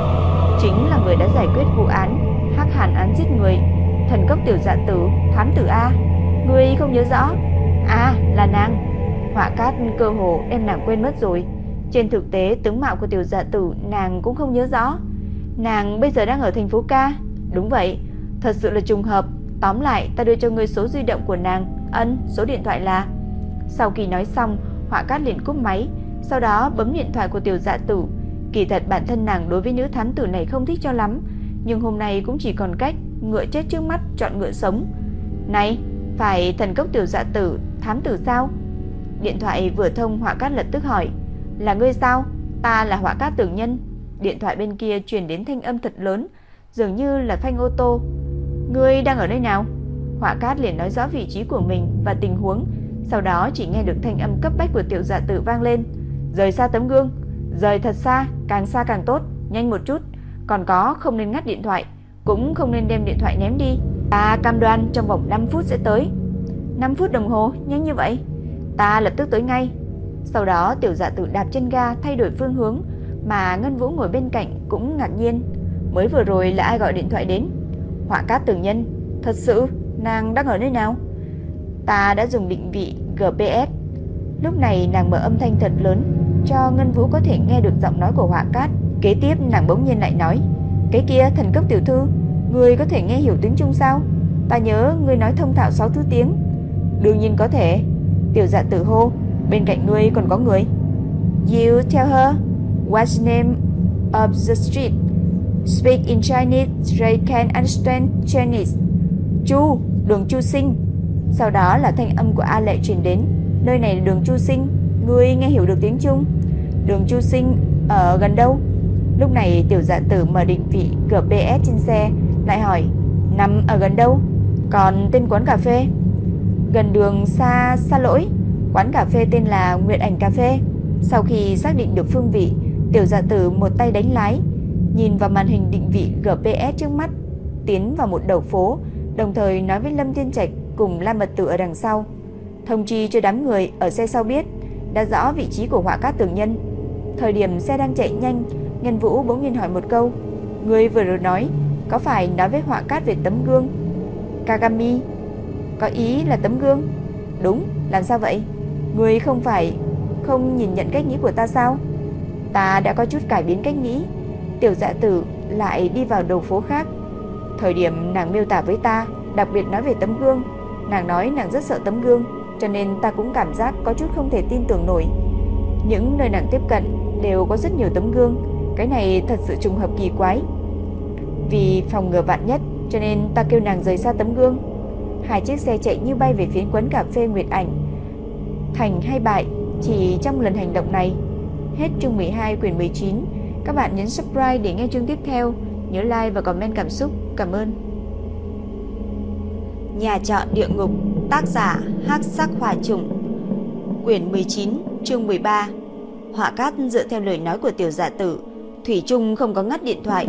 Chính là người đã giải quyết vụ án hắc hàn án giết người. Thần cấp tiểu dạ tử, thám tử A. người không nhớ rõ? À, là nàng. Họa cát cơ hồ em nàng quên mất rồi. Trên thực tế tướng mạo của tiểu dạ tử nàng cũng không nhớ rõ. Nàng bây giờ đang ở thành phố ca. Đúng vậy, thật sự là trùng hợp. Tóm lại, ta đưa cho ngươi số di động của nàng. Ân, số điện thoại là. Sau khi nói xong, Họa Cát liền cúp máy, sau đó bấm điện thoại của tiểu dạ tử. Kỳ thật bản thân nàng đối với nữ thám tử này không thích cho lắm, nhưng hôm nay cũng chỉ còn cách ngựa chết trước mắt chọn ngựa sống. Này, phải thần cốc tiểu dạ tử, thám tử sao? Điện thoại vừa thông Họa Cát lập tức hỏi, là ngươi sao? Ta là Họa Cát tưởng nhân. Điện thoại bên kia truyền đến thanh âm thật lớn, dường như là phanh ô tô. Ngươi đang ở nơi nào? Họa Cát liền nói rõ vị trí của mình và tình huống, sau đó chỉ nghe được thanh âm cấp bách của tiểu dạ tử vang lên. Rời xa tấm gương, rời thật xa, càng xa càng tốt, nhanh một chút. Còn có không nên ngắt điện thoại, cũng không nên đem điện thoại ném đi. Ta cam đoan trong vòng 5 phút sẽ tới. 5 phút đồng hồ, nhanh như vậy. Ta lập tức tới ngay. Sau đó tiểu dạ tử đạp chân ga thay đổi phương hướng, mà Ngân Vũ ngồi bên cạnh cũng ngạc nhiên. Mới vừa rồi là ai gọi điện thoại đến? Họa cát tường nhân. Thật sự, nàng đang ở nơi nào? Ta đã dùng định vị GPS. Lúc này nàng mở âm thanh thật lớn cho Ngân Vũ có thể nghe được giọng nói của Họa Cát. Kế tiếp nàng bỗng nhiên lại nói: "Cái kia thần cấp tiểu thư, ngươi có thể nghe hiểu tiếng Trung sao? Ta nhớ ngươi nói thông thạo 6 thứ tiếng." "Đương nhiên có thể." Tiểu Dạ Tử hô, "Bên cạnh ngươi còn có người." "You tell her what's name of the street." Speak in Chinese, they can understand Chinese. Chu, đường Chu Sinh. Sau đó là thanh âm của A Lệ truyền đến. Nơi này là đường Chu Sinh, ngươi nghe hiểu được tiếng Trung? Đường Chu Sinh ở gần đâu? Lúc này tiểu dạ tử mở định vị GPS trên xe, lại hỏi, nằm ở gần đâu? Còn tên quán cà phê? Gần đường xa xa lỗi, quán cà phê tên là Nguyệt Ảnh Cà Phê. Sau khi xác định được phương vị, tiểu dạ tử một tay đánh lái, nhìn vào màn hình định vị GPS trước mắt, tiến vào một đầu phố, đồng thời nói với Lâm Thiên Trạch cùng Lam Mật Tử ở đằng sau, thông chi cho đám người ở xe sau biết đã rõ vị trí của họa cát tường nhân. Thời điểm xe đang chạy nhanh, Nhân Vũ bỗng nhiên hỏi một câu, người vừa rồi nói có phải nói với họa cát về tấm gương? Kagami có ý là tấm gương? Đúng, làm sao vậy? Người không phải không nhìn nhận cách nghĩ của ta sao? Ta đã có chút cải biến cách nghĩ Tiểu dạ tử lại đi vào đầu phố khác Thời điểm nàng miêu tả với ta Đặc biệt nói về tấm gương Nàng nói nàng rất sợ tấm gương, Cho nên ta cũng cảm giác có chút không thể tin tưởng nổi Những nơi nàng tiếp cận Đều có rất nhiều tấm gương, Cái này thật sự trùng hợp kỳ quái Vì phòng ngừa vạn nhất, Cho nên ta kêu nàng rời xa tấm gương Hai chiếc xe chạy như bay về phía quán cà phê Nguyệt Ảnh Thành hay bại, Chỉ trong lần hành động này Hết chương 12 quyển 19 các bạn nhấn subscribe để nghe chương tiếp theo. Nhớ like và comment cảm xúc. Cảm ơn. Nhà trọ địa ngục, tác giả Hắc Sắc Hỏa Trùng. Quyển 19, chương 13. Họa cát dựa theo lời nói của tiểu giả tử, thủy chung không có ngắt điện thoại.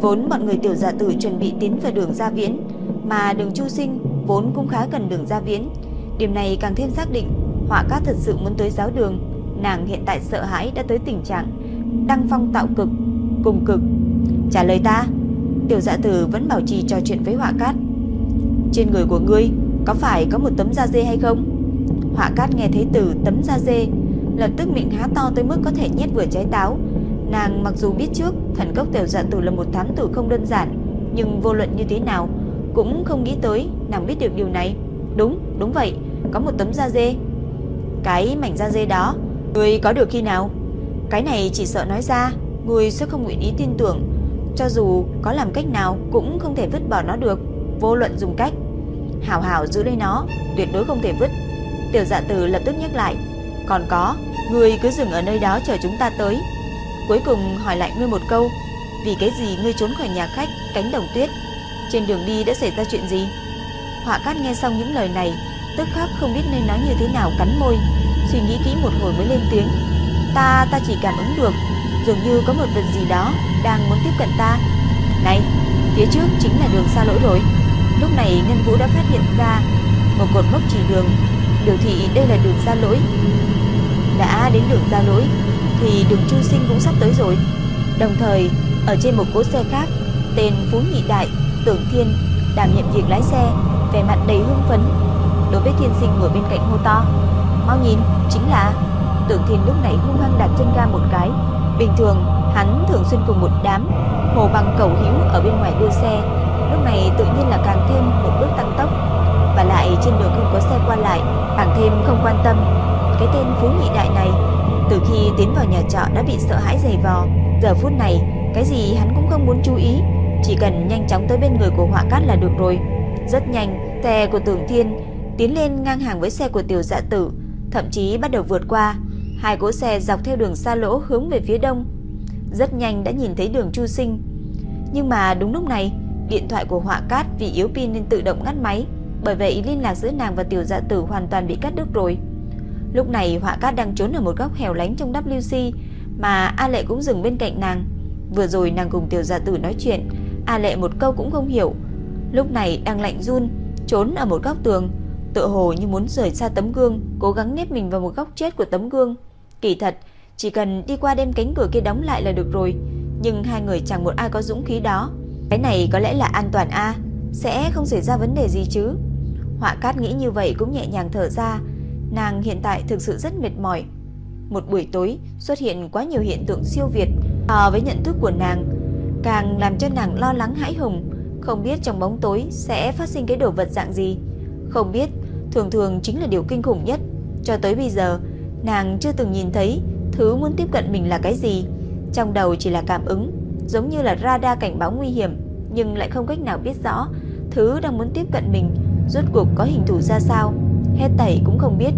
Vốn bọn người tiểu giả tử chuẩn bị tiến vào đường Gia Viễn, mà đường Chu Sinh vốn cũng khá gần đường Gia Viễn. Điểm này càng thêm xác định, Họa cát thật sự muốn tới giáo đường. Nàng hiện tại sợ hãi đã tới tình trạng đăng phong tạo cực, cùng cực. Trả lời ta, tiểu dạ tử vẫn bảo trì trò chuyện với họa cát. Trên người của ngươi có phải có một tấm da dê hay không? Họa cát nghe thấy từ tấm da dê, lập tức miệng há to tới mức có thể nhét vừa trái táo. Nàng mặc dù biết trước thần cốc tiểu dạ tử là một thám tử không đơn giản, Nhưng vô luận như thế nào Cũng không nghĩ tới nàng biết được điều này Đúng, đúng vậy Có một tấm da dê Cái mảnh da dê đó Người có được khi nào Cái này chỉ sợ nói ra Người sẽ không nguyện ý tin tưởng Cho dù có làm cách nào Cũng không thể vứt bỏ nó được Vô luận dùng cách Hảo hảo giữ lấy nó, Tuyệt đối không thể vứt. Tiểu dạ từ lập tức nhắc lại, Còn có Ngươi cứ dừng ở nơi đó chờ chúng ta tới. Cuối cùng hỏi lại ngươi một câu, Vì cái gì ngươi trốn khỏi nhà khách Cánh đồng tuyết? Trên đường đi đã xảy ra chuyện gì? Họa cát nghe xong những lời này, Tức khắc không biết nên nói như thế nào cắn môi, Suy nghĩ kỹ một hồi mới lên tiếng, Ta ta chỉ cảm ứng được, Dường như có một vật gì đó Đang muốn tiếp cận ta. Này, phía trước chính là đường xa lỗi rồi. Lúc này Ngân Vũ đã phát hiện ra Một cột mốc chỉ đường Biểu thị đây là đường ra lỗi đã đến đường ra lỗi thì đường Chu Sinh cũng sắp tới rồi. Đồng thời, ở trên một cỗ xe khác, tên Phú Nhị Đại, Tưởng Thiên đảm nhiệm việc lái xe, vẻ mặt đầy hưng phấn. Đối với Thiên Sinh ngồi bên cạnh hô to, "Mau nhìn, chính là..." Tưởng Thiên lúc này hung hăng đặt chân ga một cái. Bình thường, hắn thường xuyên cùng một đám hồ bằng cầu hữu ở bên ngoài đua xe, này tự nhiên là càng thêm một bước tăng tốc. Và lại trên đường không có xe qua lại, càng thêm không quan tâm. Cái tên Phú Nhị Đại này Từ khi tiến vào nhà trọ đã bị sợ hãi dày vò. Giờ phút này Cái gì hắn cũng không muốn chú ý. Chỉ cần nhanh chóng tới bên người của họa cát là được rồi. Rất nhanh Xe của tường Thiên tiến lên ngang hàng với xe của tiểu dạ tử Thậm chí bắt đầu vượt qua. Hai cỗ xe dọc theo đường xa lỗ hướng về phía đông. Rất nhanh đã nhìn thấy đường Chu Sinh. Nhưng mà đúng lúc này Điện thoại của họa cát vì yếu pin nên tự động ngắt máy Bởi vậy liên lạc giữa nàng và tiểu dạ tử hoàn toàn bị cắt đứt rồi Lúc này Họa Cát đang trốn ở một góc hẻo lánh trong WC mà A Lệ cũng dừng bên cạnh nàng. Vừa rồi nàng cùng tiểu dạ tử nói chuyện, A Lệ một câu cũng không hiểu. Lúc này đang lạnh run, trốn ở một góc tường, tựa hồ như muốn rời xa tấm gương, cố gắng nép mình vào một góc chết của tấm gương. Kỳ thật, chỉ cần đi qua đem cánh cửa kia đóng lại là được rồi, nhưng hai người chẳng một ai có dũng khí đó. Cái này có lẽ là an toàn a, sẽ không xảy ra vấn đề gì chứ. Họa Cát nghĩ như vậy cũng nhẹ nhàng thở ra, Nàng hiện tại thực sự rất mệt mỏi. Một buổi tối xuất hiện quá nhiều hiện tượng siêu việt so với nhận thức của nàng, càng làm cho nàng lo lắng hãi hùng, không biết trong bóng tối sẽ phát sinh cái đồ vật dạng gì. Không biết, thường thường chính là điều kinh khủng nhất. Cho tới bây giờ, nàng chưa từng nhìn thấy thứ muốn tiếp cận mình là cái gì. Trong đầu chỉ là cảm ứng, giống như là radar cảnh báo nguy hiểm, nhưng lại không cách nào biết rõ thứ đang muốn tiếp cận mình rốt cuộc có hình thù ra sao hết tẩy cũng không biết.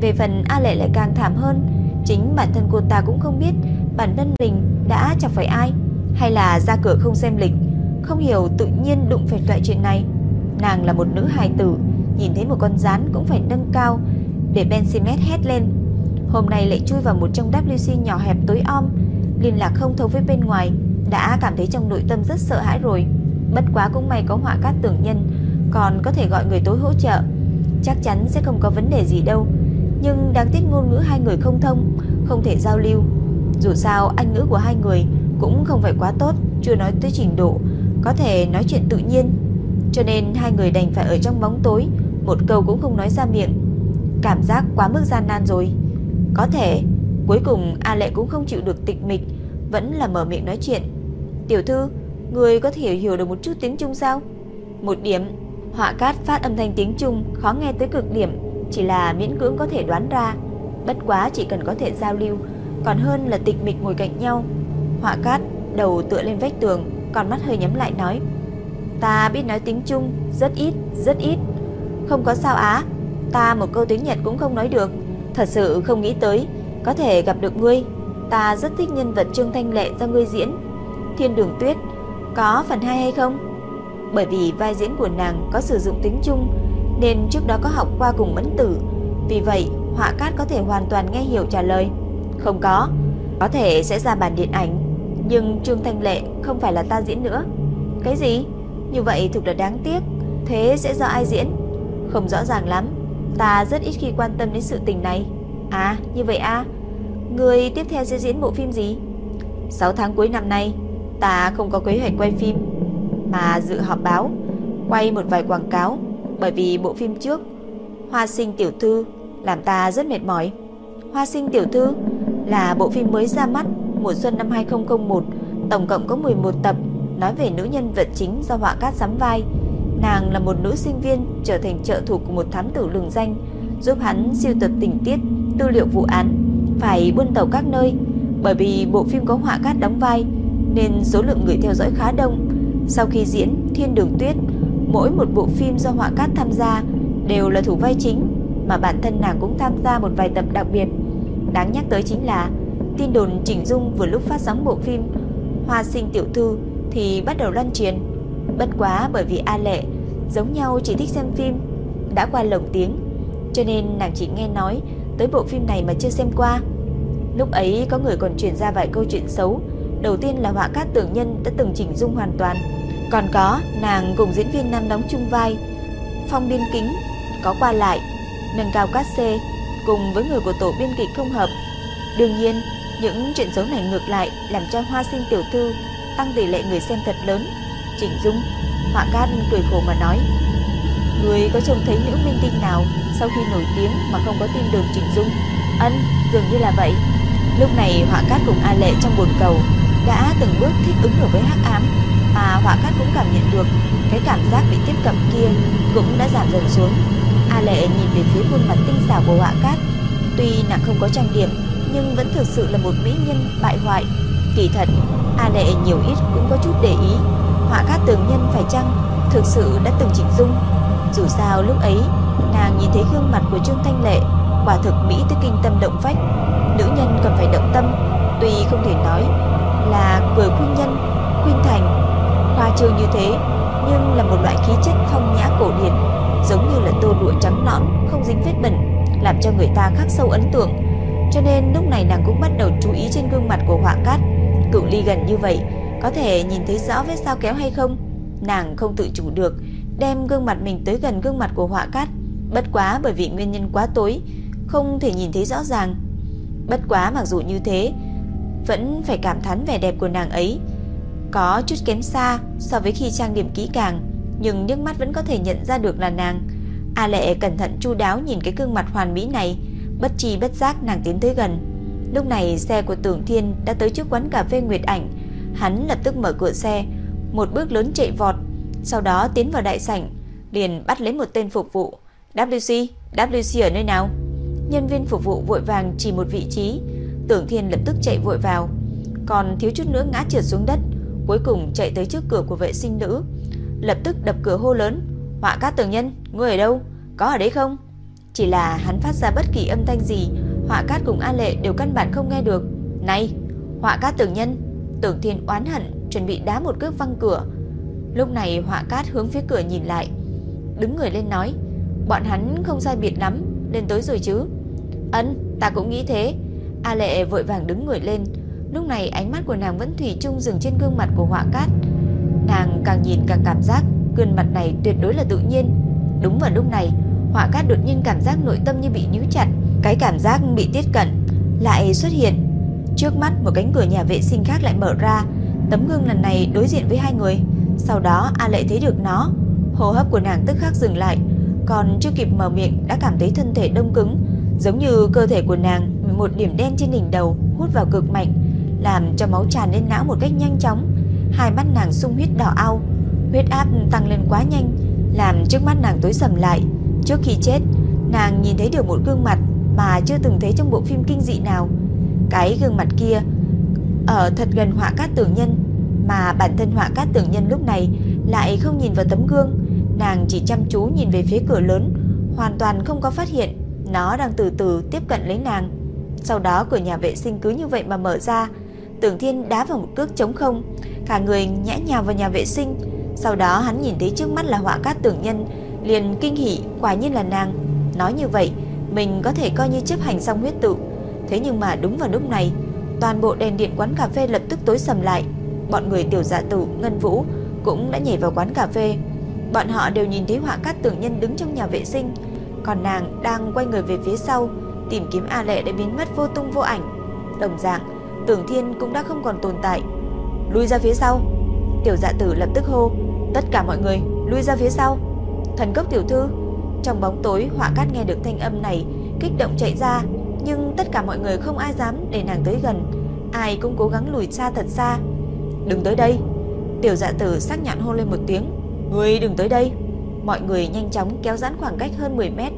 Về phần A Lệ lại càng thảm hơn, chính bản thân cô ta cũng không biết bản thân mình đã chọc phải ai, hay là ra cửa không xem lịch, không hiểu tự nhiên đụng phải loại chuyện này. Nàng là một nữ hài tử, nhìn thấy một con rắn cũng phải nâng cao để Bensimet hét lên. Hôm nay lại chui vào một trong WC nhỏ hẹp tối om, liên lạc không thấu với bên ngoài, đã cảm thấy trong nội tâm rất sợ hãi rồi. Bất quá cũng may có họa cát tưởng nhân, còn có thể gọi người tối hỗ trợ chắc chắn sẽ không có vấn đề gì đâu. Nhưng đáng tiếc ngôn ngữ hai người không thông, không thể giao lưu. Dù sao anh ngữ của hai người cũng không phải quá tốt, chưa nói tới trình độ có thể nói chuyện tự nhiên. Cho nên hai người đành phải ở trong bóng tối, một câu cũng không nói ra miệng. Cảm giác quá mức gian nan rồi. Có thể, cuối cùng A Lệ cũng không chịu được tịch mịch, vẫn là mở miệng nói chuyện. "Tiểu thư, người có thể hiểu được một chút tiếng Trung sao?" Một điểm Họa cát phát âm thanh tiếng Trung khó nghe tới cực điểm, chỉ là miễn cưỡng có thể đoán ra. Bất quá chỉ cần có thể giao lưu, còn hơn là tịch mịch ngồi cạnh nhau. Họa cát đầu tựa lên vách tường, còn mắt hơi nhắm lại nói: "Ta biết nói tiếng Trung, rất ít, rất ít. Không có sao á, ta một câu tiếng Nhật cũng không nói được, thật sự không nghĩ tới có thể gặp được ngươi. Ta rất thích nhân vật Trương Thanh Lệ do ngươi diễn. Thiên Đường Tuyết, có phần 2 hay không?" Bởi vì vai diễn của nàng có sử dụng tiếng Trung Nên trước đó có học qua cùng mẫn tử Vì vậy Họa Cát có thể hoàn toàn nghe hiểu trả lời Không có Có thể sẽ ra bản điện ảnh Nhưng Trương Thanh Lệ không phải là ta diễn nữa Cái gì? Như vậy thực là đáng tiếc Thế sẽ do ai diễn? Không rõ ràng lắm Ta rất ít khi quan tâm đến sự tình này À như vậy à Người tiếp theo sẽ diễn bộ phim gì? 6 tháng cuối năm nay Ta không có kế hoạch quay phim mà dự họp báo, quay một vài quảng cáo, bởi vì bộ phim trước Hoa Sinh tiểu thư làm ta rất mệt mỏi. Hoa Sinh tiểu thư là bộ phim mới ra mắt mùa xuân năm 2001, tổng cộng có 11 tập, nói về nữ nhân vật chính do họa cát sắm vai. Nàng là một nữ sinh viên trở thành trợ thủ của một thám tử lừng danh, giúp hắn siêu tập tình tiết, tư liệu vụ án, phải buôn tàu các nơi. Bởi vì bộ phim có họa cát đóng vai nên số lượng người theo dõi khá đông. Sau khi diễn Thiên Đường Tuyết, mỗi một bộ phim do họa cát tham gia đều là thủ vai chính, mà bản thân nàng cũng tham gia một vài tập đặc biệt. Đáng nhắc tới chính là tin đồn Trình Dung vừa lúc phát sóng bộ phim Hoa Sinh Tiểu Thư thì bắt đầu lan truyền. Bất quá bởi vì A Lệ giống nhau chỉ thích xem phim, đã qua lồng tiếng, cho nên nàng chỉ nghe nói tới bộ phim này mà chưa xem qua. Lúc ấy có người còn truyền ra vài câu chuyện xấu, đầu tiên là họa cát tưởng nhân đã từng chỉnh dung hoàn toàn, còn có nàng cùng diễn viên nam đóng chung vai Phong Biên Kính có qua lại, nâng cao cát xê cùng với người của tổ biên kịch không hợp. Đương nhiên, những chuyện xấu này ngược lại làm cho Hoa Sinh tiểu thư tăng tỷ lệ người xem thật lớn. Chỉnh Dung, Họa Cát cười khổ mà nói: "Người có trông thấy nữ minh tinh nào sau khi nổi tiếng mà không có tin đồn Chỉnh Dung?" Ân, dường như là vậy. Lúc này Họa Cát cùng A Lệ trong buồn cầu đã từng bước thích ứng được với hắc ám, mà Họa Cát cũng cảm nhận được cái cảm giác bị tiếp cận kia cũng đã giảm dần xuống. A Lệ nhìn về phía khuôn mặt tinh xảo của Họa Cát, tuy nàng không có trang điểm nhưng vẫn thực sự là một mỹ nhân bại hoại. Kỳ thật, A Lệ nhiều ít cũng có chút để ý, họa cát tường nhân phải chăng thực sự đã từng chỉnh dung. Dù sao lúc ấy, nàng nhìn thấy gương mặt của Trương Thanh Lệ, quả thực mỹ tới kinh tâm động phách. Nữ nhân cần phải động tâm, tuy không thể nói là cười khuyên nhân, khuyên thành, hoa trương như thế, nhưng là một loại khí chất phong nhã cổ điển, giống như là tô lụa trắng nõn, không dính vết bẩn, làm cho người ta khắc sâu ấn tượng. Cho nên lúc này nàng cũng bắt đầu chú ý trên gương mặt của họa cát. Cựu ly gần như vậy Có thể nhìn thấy rõ vết sao kéo hay không? Nàng không tự chủ được Đem gương mặt mình tới gần gương mặt của họa cát. Bất quá bởi vì nguyên nhân quá tối Không thể nhìn thấy rõ ràng. Bất quá mặc dù như thế vẫn phải cảm thán vẻ đẹp của nàng ấy. Có chút kém xa So với khi trang điểm kỹ càng Nhưng nước mắt vẫn có thể nhận ra được là nàng. A lệ cẩn thận chu đáo nhìn cái gương mặt hoàn mỹ này Bất tri bất giác nàng tiến tới gần. Lúc này xe của Tưởng Thiên đã tới trước quán cà phê Nguyệt Ảnh. Hắn lập tức mở cửa xe Một bước lớn chạy vọt Sau đó tiến vào đại sảnh Liền bắt lấy một tên phục vụ. WC, WC ở nơi nào? Nhân viên phục vụ vội vàng chỉ một vị trí Tưởng Thiên lập tức chạy vội vào Còn thiếu chút nữa ngã trượt xuống đất Cuối cùng chạy tới trước cửa của vệ sinh nữ Lập tức đập cửa hô lớn Họa cát tường nhân, ngươi ở đâu? Có ở đấy không? Chỉ là hắn phát ra bất kỳ âm thanh gì, Họa Cát cùng A Lệ đều căn bản không nghe được. "Này, Họa Cát tường nhân!" Tưởng Thiên oán hận chuẩn bị đá một cước văng cửa. Lúc này Họa Cát hướng phía cửa nhìn lại, đứng người lên nói: "Bọn hắn không sai biệt lắm, lên tới rồi chứ?" "Ân, ta cũng nghĩ thế." A Lệ vội vàng đứng người lên, lúc này ánh mắt của nàng vẫn thủy chung dừng trên gương mặt của Họa Cát. Nàng càng nhìn càng cảm giác gương mặt này tuyệt đối là tự nhiên. Đúng vào lúc này, Họa Cát đột nhiên cảm giác nội tâm như bị níu chặt, cái cảm giác bị tiết cận lại xuất hiện. Trước mắt một cánh cửa nhà vệ sinh khác lại mở ra, tấm gương lần này đối diện với hai người. Sau đó A Lệ thấy được nó, hô hấp của nàng tức khắc dừng lại, còn chưa kịp mở miệng đã cảm thấy thân thể đông cứng, giống như cơ thể của nàng một điểm đen trên đỉnh đầu hút vào cực mạnh, làm cho máu tràn lên não một cách nhanh chóng. Hai mắt nàng sung huyết đỏ ao, huyết áp tăng lên quá nhanh, làm trước mắt nàng tối sầm lại. Trước khi chết, nàng nhìn thấy được một gương mặt mà chưa từng thấy trong bộ phim kinh dị nào. Cái gương mặt kia ở thật gần họa cát tưởng nhân, mà bản thân họa cát tưởng nhân lúc này lại không nhìn vào tấm gương, nàng chỉ chăm chú nhìn về phía cửa lớn, hoàn toàn không có phát hiện nó đang từ từ tiếp cận lấy nàng. Sau đó cửa nhà vệ sinh cứ như vậy mà mở ra, Tưởng Thiên đá vào một cước trống không, cả người nhã nhào vào nhà vệ sinh. Sau đó hắn nhìn thấy trước mắt là họa cát tưởng nhân, liền kinh hỉ quả nhiên là nàng. Nói như vậy, mình có thể coi như chấp hành xong huyết tự. Thế nhưng mà đúng vào lúc này, toàn bộ đèn điện quán cà phê lập tức tối sầm lại. Bọn người tiểu dạ tử, Ngân Vũ cũng đã nhảy vào quán cà phê. Bọn họ đều nhìn thấy họa cát tưởng nhân đứng trong nhà vệ sinh, còn nàng đang quay người về phía sau, tìm kiếm A Lệ đã biến mất vô tung vô ảnh. Đồng dạng, Tưởng Thiên cũng đã không còn tồn tại. Lui ra phía sau. Tiểu Dạ Tử lập tức hô, tất cả mọi người lui ra phía sau. Thần cốc tiểu thư Trong bóng tối họa cát nghe được thanh âm này Kích động chạy ra Nhưng tất cả mọi người không ai dám để nàng tới gần Ai cũng cố gắng lùi xa thật xa Đừng tới đây Tiểu dạ tử sắc nhọn hô lên một tiếng Ngươi đừng tới đây Mọi người nhanh chóng kéo giãn khoảng cách hơn 10 mét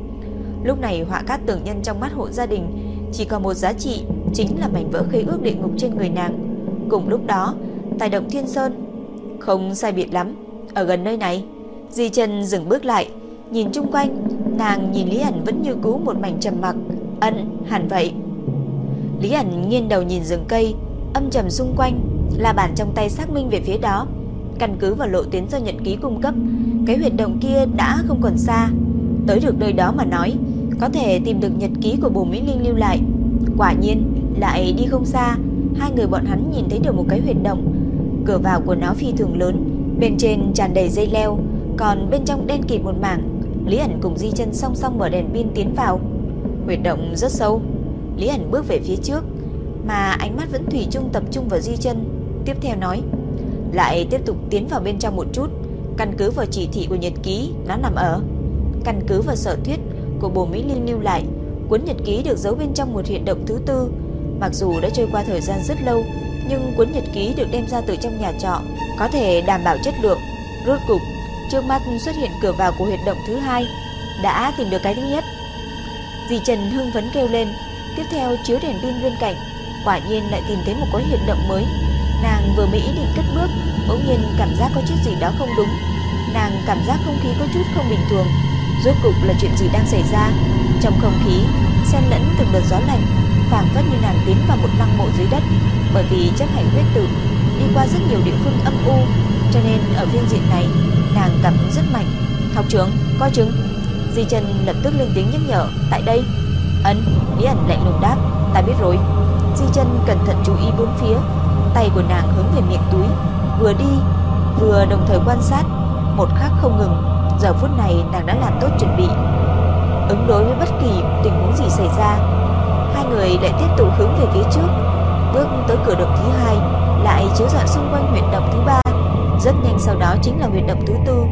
Lúc này họa cát tưởng nhân trong mắt hộ gia đình Chỉ còn một giá trị Chính là mảnh vỡ khế ước địa ngục trên người nàng Cùng lúc đó Tài động thiên sơn Không sai biệt lắm Ở gần nơi này Di chân dừng bước lại Nhìn chung quanh Nàng nhìn Lý ảnh vẫn như cũ một mảnh trầm mặc Ân hẳn vậy Lý ảnh nghiêng đầu nhìn rừng cây Âm trầm xung quanh là bản trong tay xác minh về phía đó. Căn cứ vào lộ tuyến do nhật ký cung cấp, cái huyệt động kia đã không còn xa. Tới được nơi đó mà nói, có thể tìm được nhật ký của bồ Mỹ Linh lưu lại. Quả nhiên, lại đi không xa, hai người bọn hắn nhìn thấy được một cái huyệt động. Cửa vào của nó phi thường lớn, bên trên tràn đầy dây leo, còn bên trong đen kịt một mảng. Lý ẩn cùng Di chân song song mở đèn pin tiến vào. Huyệt động rất sâu. Lý ẩn bước về phía trước, mà ánh mắt vẫn thủy chung tập trung vào Di chân tiếp theo nói Lại tiếp tục tiến vào bên trong một chút Căn cứ vào chỉ thị của nhật ký Nó nằm ở Căn cứ vào sở thuyết của bồ Mỹ Liên lưu lại, Cuốn nhật ký được giấu bên trong một hiện động thứ tư. Mặc dù đã trôi qua thời gian rất lâu, Nhưng cuốn nhật ký được đem ra từ trong nhà trọ, Có thể đảm bảo chất lượng. Rốt cục, Trước mắt xuất hiện cửa vào của huyệt động thứ hai, Đã tìm được cái thứ nhất. Dì Trần hưng phấn kêu lên, Tiếp theo chiếu đèn pin bên cạnh, Quả nhiên lại tìm thấy một cái huyệt động mới. Nàng vừa mới ý định cất bước, Bỗng nhiên cảm giác có chút gì đó không đúng. Nàng cảm giác không khí có chút không bình thường. Rốt cục là chuyện gì đang xảy ra? Trong không khí Xen lẫn từng đợt gió lạnh phảng phất như nàng tiến vào một lăng mộ dưới đất. Bởi vì chấp hành huyết tự Đi qua rất nhiều địa phương âm u Cho nên ở phiên diện này Nàng cảm hứng rất mạnh. Học trưởng, coi chứng Di Trần lập tức lên tiếng nhắc nhở Tại đây. Ấn, Lý ẩn lạnh lùng đáp Ta biết rồi. Di Trần cẩn thận chú ý bốn phía Tay của nàng hướng về miệng túi Vừa đi vừa đồng thời quan sát Một khắc không ngừng. Giờ phút này nàng đã làm tốt chuẩn bị. Ứng đối với bất kỳ tình huống gì xảy ra Hai người lại tiếp tục hướng về phía trước. Bước tới cửa động thứ hai Lại chiếu dọn xung quanh huyệt động thứ ba. Rất nhanh sau đó chính là huyệt động thứ tư.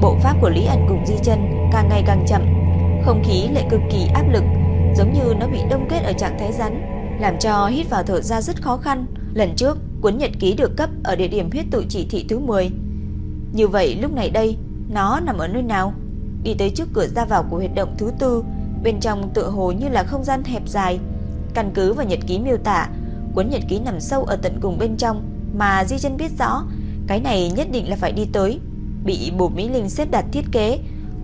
Bộ pháp của Lý ẩn cùng Di chân Càng ngày càng chậm Không khí lại cực kỳ áp lực Giống như nó bị đông kết ở trạng thái rắn Làm cho hít vào thở ra rất khó khăn. Lần trước, cuốn nhật ký được cấp ở địa điểm huyết tự chỉ thị thứ 10. Như vậy lúc này đây, nó nằm ở nơi nào? Đi tới trước cửa ra vào của huyệt động thứ tư, bên trong tựa hồ như là không gian hẹp dài. Căn cứ vào nhật ký miêu tả, cuốn nhật ký nằm sâu ở tận cùng bên trong, mà Di chân biết rõ, cái này nhất định là phải đi tới. Bị bổ Mỹ Linh xếp đặt thiết kế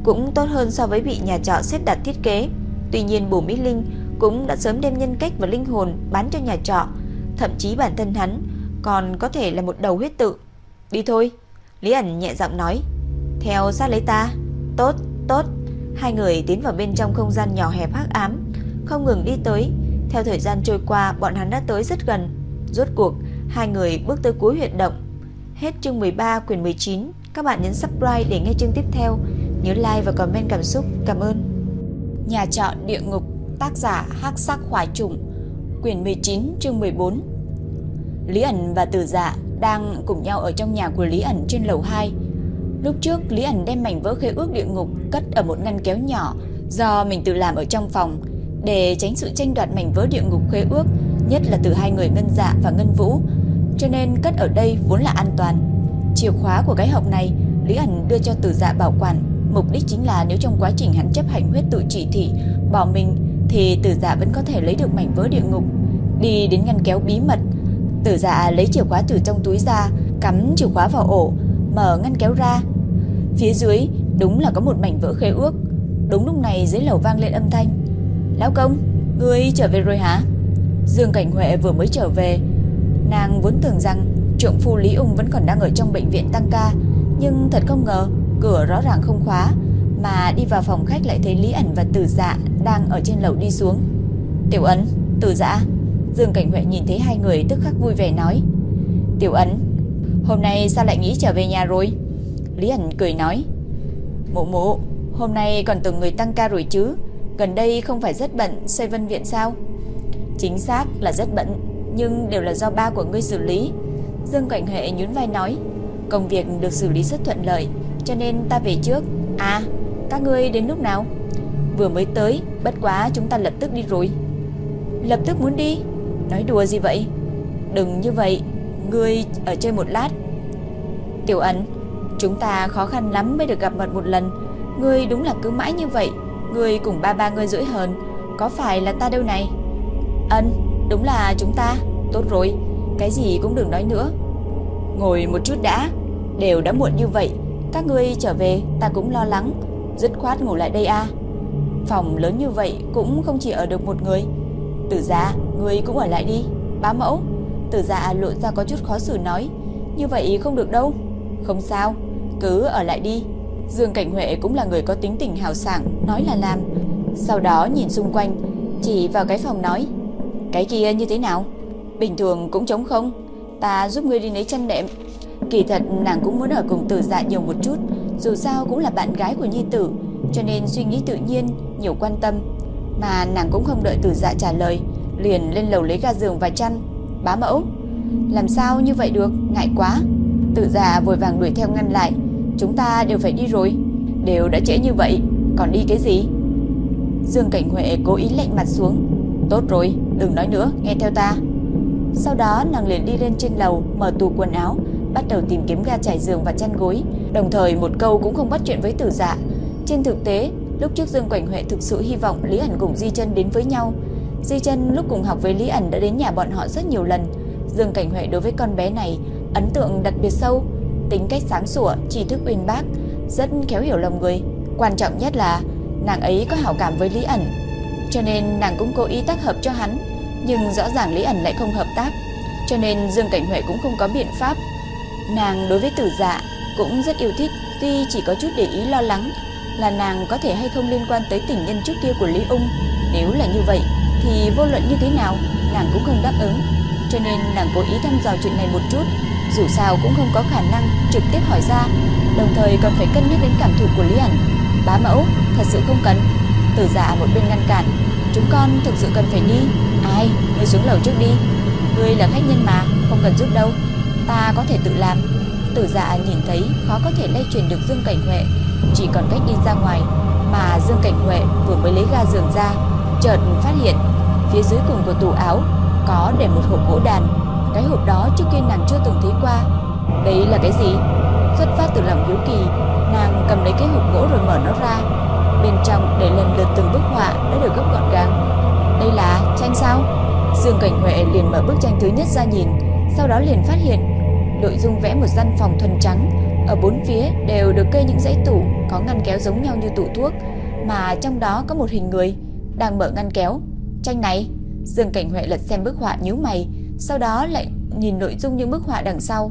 cũng tốt hơn so với bị nhà trọ xếp đặt thiết kế. Tuy nhiên bổ Mỹ Linh cũng đã sớm đem nhân cách và linh hồn bán cho nhà trọ, Thậm chí bản thân hắn còn có thể là một đầu huyết tự. Đi thôi. Lý ẩn nhẹ giọng nói. Theo sát lấy ta. Tốt, tốt. Hai người tiến vào bên trong không gian nhỏ hẹp hắc ám. Không ngừng đi tới. Theo thời gian trôi qua bọn hắn đã tới rất gần. Rốt cuộc, hai người bước tới cuối huyệt động. Hết chương 13 quyển 19. Các bạn nhấn subscribe để nghe chương tiếp theo. Nhớ like và comment cảm xúc. Cảm ơn. Nhà trọ địa ngục Tác giả hắc sắc hoài trùng Quyển 19 chương 14 Lý ẩn và tử dạ đang cùng nhau ở trong nhà của Lý ẩn trên lầu 2. Lúc trước Lý ẩn đem mảnh vỡ khế ước địa ngục cất ở một ngăn kéo nhỏ do mình tự làm ở trong phòng để tránh sự tranh đoạt mảnh vỡ địa ngục khế ước, nhất là từ hai người Ngân Dạ và Ngân Vũ, cho nên cất ở đây vốn là an toàn. Chìa khóa của cái hộp này Lý ẩn đưa cho Tử Dạ bảo quản, mục đích chính là nếu trong quá trình hắn chấp hành huyết tự chỉ thị bỏ mình thì tử dạ vẫn có thể lấy được mảnh vỡ địa ngục. Đi đến ngăn kéo bí mật, tử dạ lấy chìa khóa từ trong túi ra, cắm chìa khóa vào ổ, mở ngăn kéo ra. Phía dưới đúng là có một mảnh vỡ khế ước. Đúng lúc này dưới lầu vang lên âm thanh. Lão công, ngươi trở về rồi hả? Dương Cảnh Huệ vừa mới trở về. Nàng vốn tưởng rằng trượng phu Lý Ung vẫn còn đang ở trong bệnh viện tăng ca, nhưng thật không ngờ cửa rõ ràng không khóa mà đi vào phòng khách lại thấy Lý ẩn và Tử Dạ đang ở trên lầu đi xuống. Tiểu Ấn, Tử Dạ. Dương Cảnh Huệ nhìn thấy hai người tức khắc vui vẻ nói. Tiểu Ấn, hôm nay sao lại nghĩ trở về nhà rồi? Lý ẩn cười nói. Mụ mụ, hôm nay còn từng người tăng ca rồi chứ? Gần đây không phải rất bận xây vân viện sao? Chính xác là rất bận, nhưng đều là do ba của ngươi xử lý. Dương Cảnh Huệ nhún vai nói. Công việc được xử lý rất thuận lợi, cho nên ta về trước. À, các ngươi đến lúc nào? Vừa mới tới, bất quá chúng ta lập tức đi rồi. Lập tức muốn đi? Nói đùa gì vậy? Đừng như vậy, ngươi ở chơi một lát. Tiểu ẩn, chúng ta khó khăn lắm mới được gặp mặt một lần. Ngươi đúng là cứ mãi như vậy. Ngươi cùng ba ba ngươi rưỡi hờn. Có phải là ta đâu này? Ân, đúng là chúng ta. Tốt rồi, cái gì cũng đừng nói nữa. Ngồi một chút đã. Đều đã muộn như vậy. Các ngươi trở về, ta cũng lo lắng. Dứt khoát ngủ lại đây a. Phòng lớn như vậy cũng không chỉ ở được một người. Tử ra ngươi cũng ở lại đi. Bá mẫu. Tử gia lộ ra có chút khó xử nói. Như vậy không được đâu. Không sao, cứ ở lại đi. Dương Cảnh Huệ cũng là người có tính tình hào sảng, nói là làm. Sau đó nhìn xung quanh, chỉ vào cái phòng nói. Cái kia như thế nào? Bình thường cũng trống không. Ta giúp ngươi đi lấy chân đệm. Kỳ thật nàng cũng muốn ở cùng tử dạ nhiều một chút, dù sao cũng là bạn gái của nhi tử, cho nên suy nghĩ tự nhiên, nhiều quan tâm. Mà nàng cũng không đợi tử dạ trả lời, liền lên lầu lấy ga giường và chăn. Bá mẫu, làm sao như vậy được, ngại quá. Tử dạ vội vàng đuổi theo ngăn lại, chúng ta đều phải đi rồi, đều đã trễ như vậy, còn đi cái gì? Dương Cảnh Huệ cố ý lạnh mặt xuống. Tốt rồi, đừng nói nữa, nghe theo ta. Sau đó nàng liền đi lên trên lầu, mở tủ quần áo, bắt đầu tìm kiếm ga trải giường và chăn gối, đồng thời một câu cũng không bắt chuyện với Tử Dạ. Trên thực tế, lúc trước Dương Quảnh Huệ thực sự hy vọng Lý Hẳn cùng Di Chân đến với nhau. Di Chân lúc cùng học với Lý ẩn đã đến nhà bọn họ rất nhiều lần. Dương Cảnh Huệ đối với con bé này ấn tượng đặc biệt sâu, tính cách sáng sủa, tri thức uyên bác, rất khéo hiểu lòng người. Quan trọng nhất là nàng ấy có hảo cảm với Lý ẩn, cho nên nàng cũng cố ý tác hợp cho hắn, nhưng rõ ràng Lý ẩn lại không hợp tác, cho nên Dương Cảnh Huệ cũng không có biện pháp Nàng đối với tử dạ cũng rất yêu thích, tuy chỉ có chút để ý lo lắng là nàng có thể hay không liên quan tới tình nhân trước kia của Lý Ung. Nếu là như vậy, thì vô luận như thế nào, nàng cũng không đáp ứng. Cho nên nàng cố ý thăm dò chuyện này một chút, dù sao cũng không có khả năng trực tiếp hỏi ra, đồng thời còn phải cân nhắc đến cảm thụ của Lý ẩn. Bá mẫu, thật sự không cần. Tử dạ một bên ngăn cản, chúng con thực sự cần phải đi. Ai, ngươi xuống lầu trước đi. Ngươi là khách nhân mà, không cần giúp đâu ta có thể tự làm. Tử dạ nhìn thấy khó có thể lây chuyển được Dương Cảnh Huệ, chỉ còn cách đi ra ngoài, mà Dương Cảnh Huệ vừa mới lấy ga giường ra, chợt phát hiện phía dưới cùng của tủ áo có để một hộp gỗ đàn. Cái hộp đó trước kia nàng chưa từng thấy qua. Đấy là cái gì? Xuất phát từ lòng hiếu kỳ, nàng cầm lấy cái hộp gỗ rồi mở nó ra. Bên trong để lần lượt từng bức họa đã được gấp gọn gàng. Đây là tranh sao? Dương Cảnh Huệ liền mở bức tranh thứ nhất ra nhìn, sau đó liền phát hiện Nội dung vẽ một gian phòng thuần trắng, ở bốn phía đều được kê những dãy tủ có ngăn kéo giống nhau như tủ thuốc, mà trong đó có một hình người đang mở ngăn kéo. Tranh này, Dương Cảnh Huệ lật xem bức họa nhíu mày, sau đó lại nhìn nội dung những bức họa đằng sau.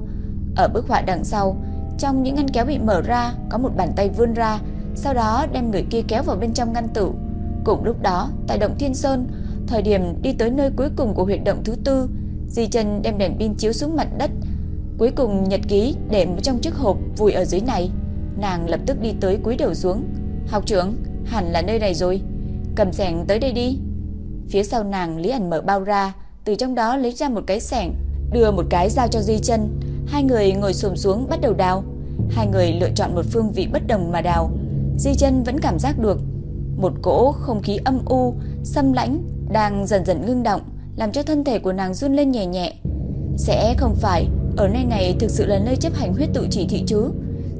Ở bức họa đằng sau, trong những ngăn kéo bị mở ra, có một bàn tay vươn ra, sau đó đem người kia kéo vào bên trong ngăn tủ. Cùng lúc đó, tại động Thiên Sơn, thời điểm đi tới nơi cuối cùng của huyệt động thứ tư, Di trần đem đèn pin chiếu xuống mặt đất, Cuối cùng nhật ký để trong chiếc hộp vùi ở dưới này. Nàng lập tức đi tới cúi đầu xuống. "Học trưởng, hẳn là nơi này rồi. Cầm sẻng tới đây đi." Phía sau nàng Lý ảnh mở bao ra, từ trong đó lấy ra một cái sẻng đưa một cái dao cho Di Chân. Hai người ngồi xổm xuống bắt đầu đào. Hai người lựa chọn một phương vị bất đồng mà đào. Di Chân vẫn cảm giác được một cỗ không khí âm u, xâm lãnh đang dần dần ngưng động, làm cho thân thể của nàng run lên nhẹ nhẹ. Sẽ không phải ở nơi này thực sự là nơi chấp hành huyết tự chỉ thị chứ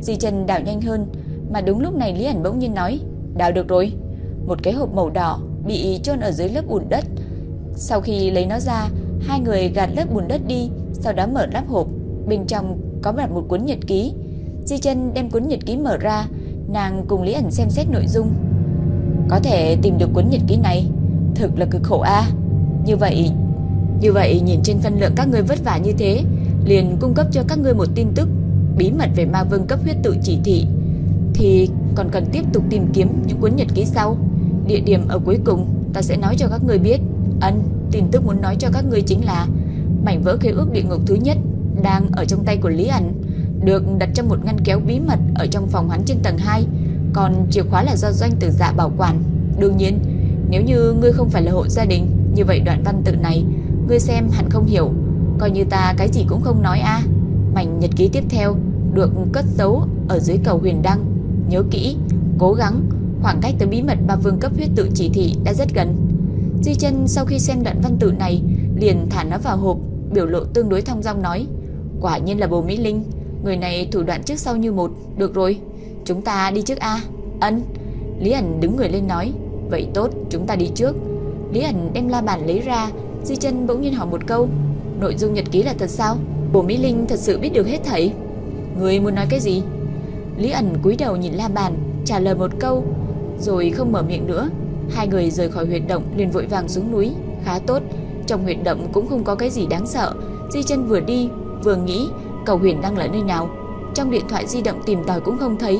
Di chân đào nhanh hơn Mà đúng lúc này Lý ảnh bỗng nhiên nói Đào được rồi một cái hộp màu đỏ bị chôn ở dưới lớp bùn đất. Sau khi lấy nó ra, Hai người gạt lớp bùn đất đi, Sau đó mở nắp hộp. Bên trong có đặt một cuốn nhật ký. Di chân đem cuốn nhật ký mở ra, Nàng cùng Lý ẩn xem xét nội dung. Có thể tìm được cuốn nhật ký này. Thực là cực khổ a. Như vậy Như vậy nhìn trên phân lượng các ngươi vất vả như thế, liền cung cấp cho các ngươi một tin tức, bí mật về ma vương cấp huyết tự chỉ thị. Thì còn cần tiếp tục tìm kiếm những cuốn nhật ký sau. Địa điểm ở cuối cùng ta sẽ nói cho các ngươi biết. Ân, tin tức muốn nói cho các ngươi chính là mảnh vỡ khế ước địa ngục thứ nhất đang ở trong tay của Lý ẩn, được đặt trong một ngăn kéo bí mật ở trong phòng hắn trên tầng 2, còn chìa khóa là do doanh tử dạ bảo quản. Đương nhiên, nếu như ngươi không phải là hộ gia đình, như vậy đoạn văn tự này ngươi xem hẳn không hiểu, Coi như ta cái gì cũng không nói a Mảnh nhật ký tiếp theo Được cất giấu ở dưới cầu huyền đăng Nhớ kỹ, cố gắng Khoảng cách tới bí mật ba vương cấp huyết tự chỉ thị đã rất gần. Di chân sau khi xem đoạn văn tự này Liền thả nó vào hộp Biểu lộ tương đối thong dong nói Quả nhiên là bồ Mỹ Linh Người này thủ đoạn trước sau như một. Được rồi, chúng ta đi trước A. Ân. Lý ẩn đứng người lên nói Vậy tốt, chúng ta đi trước. Lý ẩn đem la bàn lấy ra Di chân bỗng nhiên hỏi một câu Nội dung nhật ký là thật sao? Bồ Mỹ Linh thật sự biết được hết thảy? Người muốn nói cái gì? Lý ẩn cúi đầu nhìn la bàn Trả lời một câu rồi không mở miệng nữa. Hai người rời khỏi huyệt động liền vội vàng xuống núi Khá tốt. Trong huyệt động cũng không có cái gì đáng sợ. Di chân vừa đi vừa nghĩ Cầu huyền đang ở nơi nào? Trong điện thoại di động tìm tòi cũng không thấy.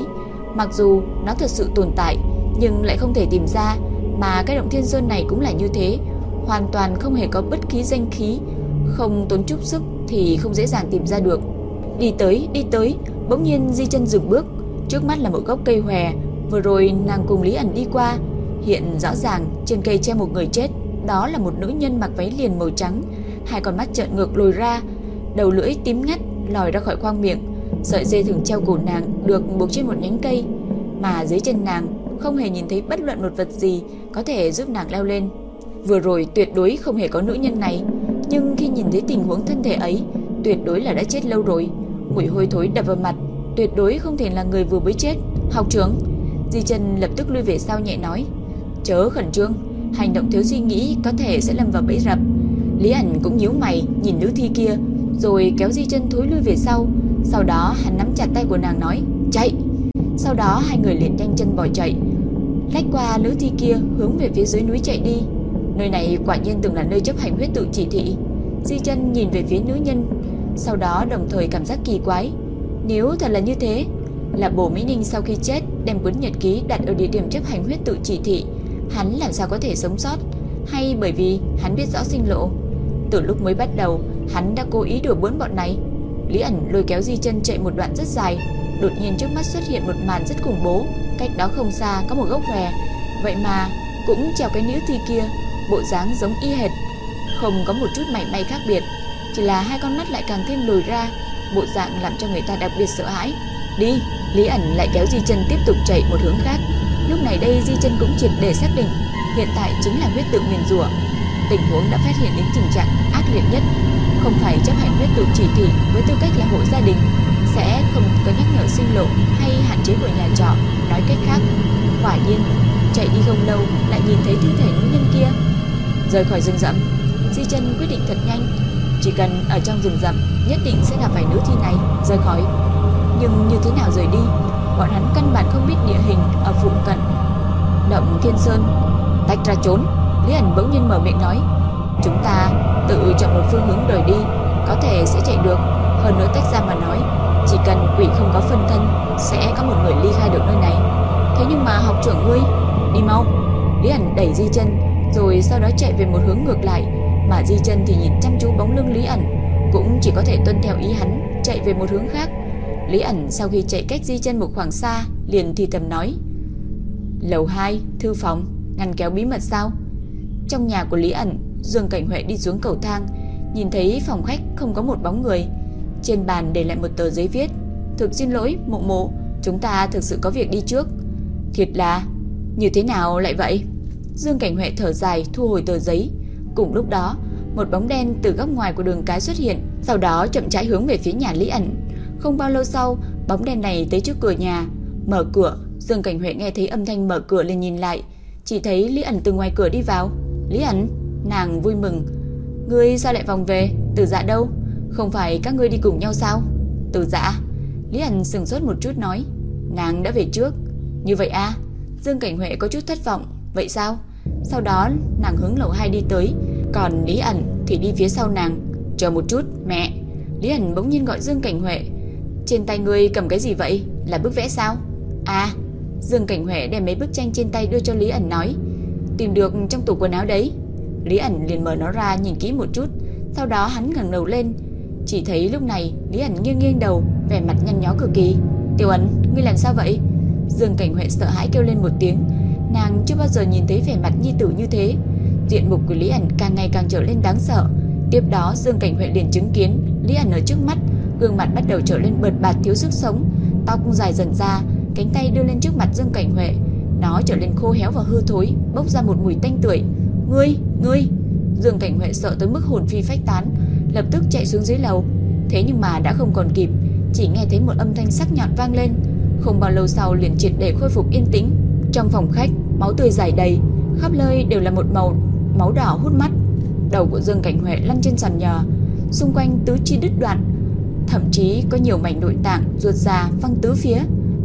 Mặc dù nó thật sự tồn tại Nhưng lại không thể tìm ra Mà cái động thiên sơn này cũng là như thế. Hoàn toàn không hề có bất kỳ danh khí. Không tốn chút sức Thì không dễ dàng tìm ra được. Đi tới, đi tới Bỗng nhiên di chân dừng bước. Trước mắt là một gốc cây hòe Vừa rồi nàng cùng Lý ẩn đi qua, Hiện rõ ràng trên cây treo một người chết, Đó là một nữ nhân mặc váy liền màu trắng, Hai con mắt trợn ngược lồi ra, Đầu lưỡi tím ngắt, lòi ra khỏi khoang miệng, Sợi dây thừng treo cổ nàng được buộc trên một nhánh cây, Mà dưới chân nàng không hề nhìn thấy bất luận một vật gì Có thể giúp nàng leo lên. Vừa rồi tuyệt đối không hề có nữ nhân này, Nhưng khi nhìn thấy tình huống thân thể ấy, Tuyệt đối là đã chết lâu rồi. Mùi hôi thối đập vào mặt, Tuyệt đối không thể là người vừa mới chết. Học trưởng Di Trần lập tức lui về sau nhẹ nói, Chớ khẩn trương, Hành động thiếu suy nghĩ có thể sẽ lâm vào bẫy rập. Lý ẩn cũng nhíu mày nhìn nữ thi kia, Rồi kéo di Trần thối lui về sau. Sau đó, hắn nắm chặt tay của nàng nói, Chạy. Sau đó, hai người liền nhanh chân bỏ chạy. Lách qua nữ thi kia, hướng về phía dưới núi chạy đi. Nơi này quả nhiên từng là nơi chấp hành huyết tự chỉ thị. Di chân nhìn về phía nữ nhân, Sau đó đồng thời cảm giác kỳ quái, Nếu thật là như thế là bổ Mỹ Ninh sau khi chết, Đem cuốn nhật ký đặt ở địa điểm chấp hành huyết tự chỉ thị. Hắn làm sao có thể sống sót? Hay bởi vì hắn biết rõ sinh lộ? Từ lúc mới bắt đầu, Hắn đã cố ý đuổi bốn bọn này. Lý ẩn lôi kéo di chân chạy một đoạn rất dài. Đột nhiên trước mắt xuất hiện một màn rất khủng bố. Cách đó không xa có một gốc hòe Vậy mà cũng treo cái nữ thi kia, Bộ dáng giống y hệt. Không có một chút mảy may khác biệt. Chỉ là hai con mắt lại càng thêm lồi ra. Bộ dạng làm cho người ta đặc biệt sợ hãi. Đi Lý ẩn lại kéo di chân tiếp tục chạy một hướng khác Lúc này đây Di chân cũng triệt để xác định hiện tại chính là huyết tự nguyền rủa. Tình huống đã phát hiện đến tình trạng ác liệt nhất, không phải chấp hành huyết tự chỉ thị với tư cách là hộ gia đình sẽ không có nhắc nhở sinh lộ hay hạn chế của nhà trọ. Nói cách khác, quả nhiên chạy đi không lâu lại nhìn thấy thi thể nữ nhân kia. Rời khỏi rừng rậm, Di chân quyết định thật nhanh, chỉ cần ở trong rừng rậm nhất định sẽ gặp phải nữ thi này rời khỏi. Nhưng như thế nào rời đi? bọn hắn căn bản không biết địa hình ở phụ cận động Thiên Sơn. Tách ra trốn, Lý ẩn bỗng nhiên mở miệng nói, chúng ta tự chọn một phương hướng rời đi, có thể sẽ chạy được. Hơn nữa tách ra mà nói, chỉ cần quỷ không có phân thân, sẽ có một người ly khai được nơi này. Thế nhưng mà học trưởng ngươi, đi mau. Lý ẩn đẩy Di chân, rồi sau đó chạy về một hướng ngược lại, mà Di chân thì nhìn chăm chú bóng lưng Lý ẩn, cũng chỉ có thể tuân theo ý hắn, chạy về một hướng khác. Lý ẩn sau khi chạy cách di chân một khoảng xa Liền thì thầm nói Lầu 2, thư phòng Ngăn kéo bí mật sao? Trong nhà của Lý ẩn Dương Cảnh Huệ đi xuống cầu thang Nhìn thấy phòng khách không có một bóng người. Trên bàn để lại một tờ giấy viết Thực xin lỗi mộ mộ Chúng ta thực sự có việc đi trước. Thiệt là Như thế nào lại vậy? Dương Cảnh Huệ thở dài thu hồi tờ giấy. Cùng lúc đó Một bóng đen từ góc ngoài của đường cái xuất hiện Sau đó chậm rãi hướng về phía nhà Lý ẩn không bao lâu sau, bóng đèn này tới trước cửa nhà, mở cửa, Dương Cảnh Huệ nghe thấy âm thanh mở cửa lên nhìn lại, chỉ thấy Lý ẩn từ ngoài cửa đi vào. Lý ẩn, nàng vui mừng. Ngươi sao lại vòng về? Từ dạ đâu? Không phải các ngươi đi cùng nhau sao? Từ dạ. Lý ẩn sừng sốt một chút nói. Nàng đã về trước. Như vậy à? Dương Cảnh Huệ có chút thất vọng. Vậy sao? Sau đó nàng hướng lầu 2 đi tới, còn Lý ẩn thì đi phía sau nàng. Chờ một chút, mẹ. Lý ẩn bỗng nhiên gọi Dương Cảnh Huệ. Trên tay ngươi cầm cái gì vậy? Là bức vẽ sao? À, Dương Cảnh Huệ đem mấy bức tranh trên tay đưa cho Lý ẩn nói. Tìm được trong tủ quần áo đấy. Lý ẩn liền mở nó ra nhìn kỹ một chút. Sau đó hắn ngẩng đầu lên. Chỉ thấy lúc này Lý ẩn nghiêng nghiêng đầu, vẻ mặt nhăn nhó cực kỳ. Tiểu ẩn, ngươi làm sao vậy? Dương Cảnh Huệ sợ hãi kêu lên một tiếng. Nàng chưa bao giờ nhìn thấy vẻ mặt nhi tử như thế. Diện mục của Lý ẩn càng ngày càng trở lên đáng sợ. Tiếp đó Dương Cảnh Huệ liền chứng kiến Lý ẩn ở trước mắt gương mặt bắt đầu trở lên bợt bạt thiếu sức sống, tóc dài dần ra, cánh tay đưa lên trước mặt Dương Cảnh Huệ, nó trở lên khô héo và hư thối, bốc ra một mùi tanh tưởi. "Ngươi, ngươi!" Dương Cảnh Huệ sợ tới mức hồn phi phách tán, lập tức chạy xuống dưới lầu. Thế nhưng mà đã không còn kịp, chỉ nghe thấy một âm thanh sắc nhọn vang lên, không bao lâu sau liền triệt để khôi phục yên tĩnh. Trong phòng khách, máu tươi rải đầy, khắp nơi đều là một màu máu đỏ hút mắt. Đầu của Dương Cảnh Huệ lăn trên sàn nhà, xung quanh tứ chi đứt đoạn, thậm chí có nhiều mảnh nội tạng ruột già văng tứ phía,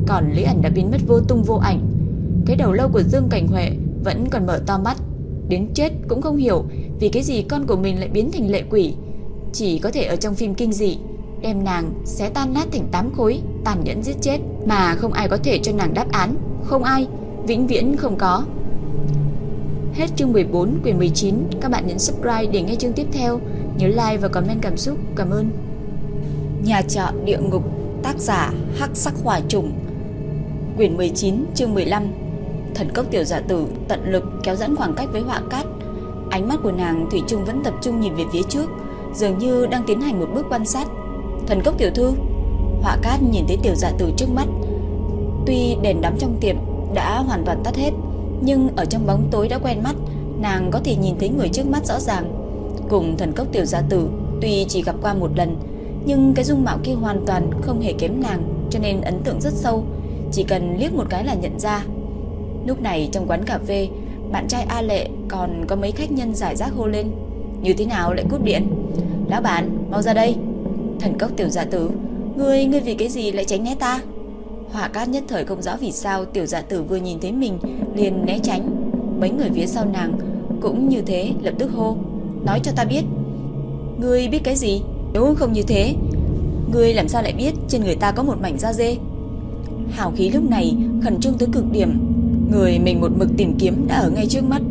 còn Lý ẩn đã biến mất vô tung vô ảnh. Cái đầu lâu của Dương Cảnh Huệ vẫn còn mở to mắt, đến chết cũng không hiểu vì cái gì con của mình lại biến thành lệ quỷ. Chỉ có thể ở trong phim kinh dị đem nàng xé tan nát thành tám khối, tàn nhẫn giết chết mà không ai có thể cho nàng đáp án, không ai, vĩnh viễn không có. Hết chương 14 quyển 19, các bạn nhấn subscribe để nghe chương tiếp theo, nhớ like và comment cảm xúc. Cảm ơn. Nhà trọ địa ngục, tác giả Hắc Sắc Hỏa Trùng. Quyển 19, chương 15. Thần cốc tiểu giả tử tận lực kéo dẫn khoảng cách với họa cát. Ánh mắt của nàng thủy chung vẫn tập trung nhìn về phía trước, dường như đang tiến hành một bước quan sát. Thần cốc tiểu thư Họa cát nhìn thấy tiểu giả tử trước mắt Tuy đèn đắm trong tiệm Đã hoàn toàn tắt hết Nhưng ở trong bóng tối đã quen mắt Nàng có thể nhìn thấy người trước mắt rõ ràng Cùng thần cốc tiểu giả tử Tuy chỉ gặp qua một lần nhưng cái dung mạo kia hoàn toàn không hề kém nàng Cho nên ấn tượng rất sâu. Chỉ cần liếc một cái là nhận ra. Lúc này trong quán cà phê Bạn trai A Lệ còn có mấy khách nhân giải rác hô lên. Như thế nào lại cúp điện? Lão bạn mau ra đây. Thần cốc tiểu giả tử Ngươi, ngươi vì cái gì lại tránh né ta? Hỏa cát nhất thời không rõ vì sao Tiểu giả tử vừa nhìn thấy mình liền né tránh. Mấy người phía sau nàng Cũng như thế lập tức hô Nói cho ta biết. Ngươi biết cái gì? Nếu không như thế Ngươi làm sao lại biết trên người ta có một mảnh da dê Hào khí lúc này khẩn trương tới cực điểm Người mình một mực tìm kiếm đã ở ngay trước mắt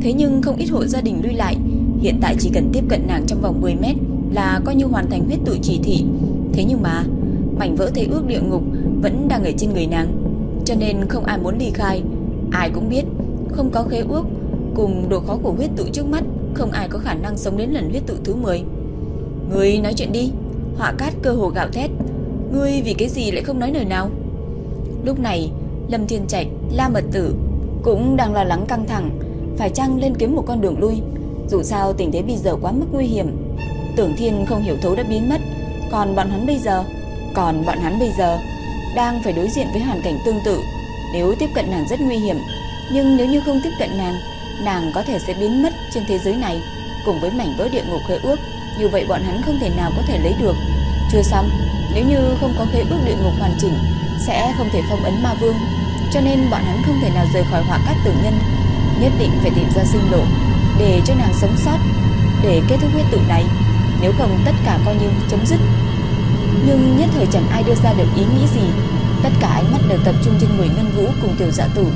Thế nhưng không ít hộ gia đình lui lại Hiện tại chỉ cần tiếp cận nàng trong vòng 10 mét là coi như hoàn thành huyết tụ chỉ thị. Thế nhưng mà, mảnh vỡ thế ước địa ngục vẫn đang ở trên người nàng, cho nên không ai muốn ly khai. Ai cũng biết, không có khế ước cùng độ khó của huyết tụ trước mắt, không ai có khả năng sống đến lần huyết tụ thứ 10. Ngươi nói chuyện đi, Họa Cát cơ hồ gạo thét, ngươi vì cái gì lại không nói lời nào? Lúc này, Lâm Thiên Trạch, La Mật Tử cũng đang lo lắng căng thẳng, phải chăng lên kiếm một con đường lui. Dù sao tình thế bây giờ quá mức nguy hiểm, Tưởng Thiên không hiểu thấu đã biến mất, còn bọn hắn bây giờ, còn bọn hắn bây giờ đang phải đối diện với hoàn cảnh tương tự. Nếu tiếp cận nàng rất nguy hiểm, nhưng nếu như không tiếp cận nàng, nàng có thể sẽ biến mất trên thế giới này, cùng với mảnh vỡ địa ngục khế ước, như vậy bọn hắn không thể nào có thể lấy được. Chưa xong, nếu như không có khế ước địa ngục hoàn chỉnh, sẽ không thể phong ấn ma vương, cho nên bọn hắn không thể nào rời khỏi hỏa cát tử nhân, nhất định phải tìm ra sinh lộ để cho nàng sống sót, để kết thúc huyết tự này. Nếu không tất cả coi như chấm dứt. Nhưng nhất thời chẳng ai đưa ra được ý nghĩ gì. Tất cả ánh mắt đều tập trung trên người Ngân Vũ cùng tiểu dạ tử.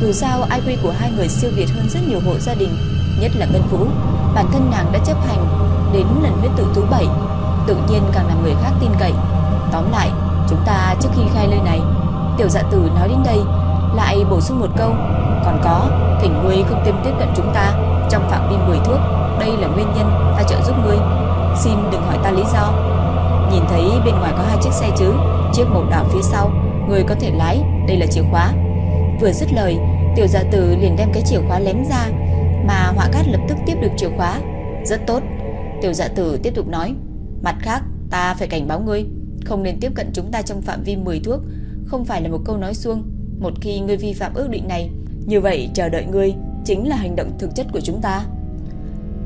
Dù sao IQ của hai người siêu việt hơn rất nhiều hộ gia đình Nhất là Ngân Vũ. Bản thân nàng đã chấp hành Đến lần huyết tự thứ bảy Tự nhiên càng làm người khác tin cậy. Tóm lại chúng ta trước khi khai lời này Tiểu dạ tử nói đến đây Lại bổ sung một câu Còn có thỉnh ngươi không thêm tiếp cận chúng ta Trong phạm vi 10 thước Đây là nguyên nhân ta trợ giúp ngươi. Xin đừng hỏi ta lý do. Nhìn thấy bên ngoài có hai chiếc xe chứ Chiếc màu đỏ phía sau Người có thể lái, đây là chìa khóa. Vừa dứt lời, tiểu dạ tử liền đem cái chìa khóa lém ra Mà họa cát lập tức tiếp được chìa khóa. Rất tốt Tiểu dạ tử tiếp tục nói Mặt khác, ta phải cảnh báo ngươi Không nên tiếp cận chúng ta trong phạm vi 10 thuốc Không phải là một câu nói xuông. Một khi ngươi vi phạm ước định này Như vậy chờ đợi ngươi Chính là hành động thực chất của chúng ta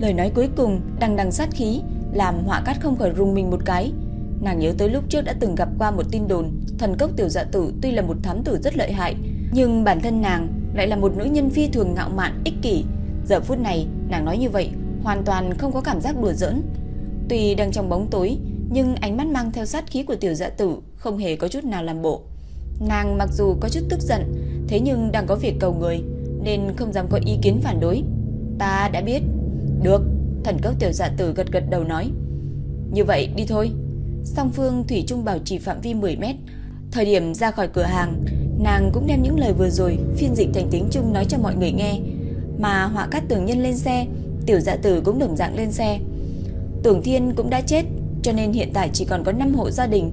Lời nói cuối cùng đằng đằng sát khí làm họa cát không khỏi rung mình một cái. Nàng nhớ tới lúc trước đã từng gặp qua một tin đồn, thần cốc tiểu dạ tử tuy là một thám tử rất lợi hại, nhưng bản thân nàng lại là một nữ nhân phi thường ngạo mạn, ích kỷ. Giờ phút này, nàng nói như vậy, hoàn toàn không có cảm giác đùa giỡn. Tuy đang trong bóng tối, nhưng ánh mắt mang theo sát khí của tiểu dạ tử không hề có chút nào làm bộ. Nàng mặc dù có chút tức giận, thế nhưng đang có việc cầu người, nên không dám có ý kiến phản đối. Ta đã biết. Được, Thần cốc tiểu dạ tử gật gật đầu nói Như vậy đi thôi Song phương Thủy Trung bảo trì phạm vi 10 mét Thời điểm ra khỏi cửa hàng Nàng cũng đem những lời vừa rồi Phiên dịch thành tiếng Trung nói cho mọi người nghe Mà họa cát tưởng nhân lên xe Tiểu dạ tử cũng đồng dạng lên xe. Tưởng thiên cũng đã chết Cho nên hiện tại chỉ còn có 5 hộ gia đình.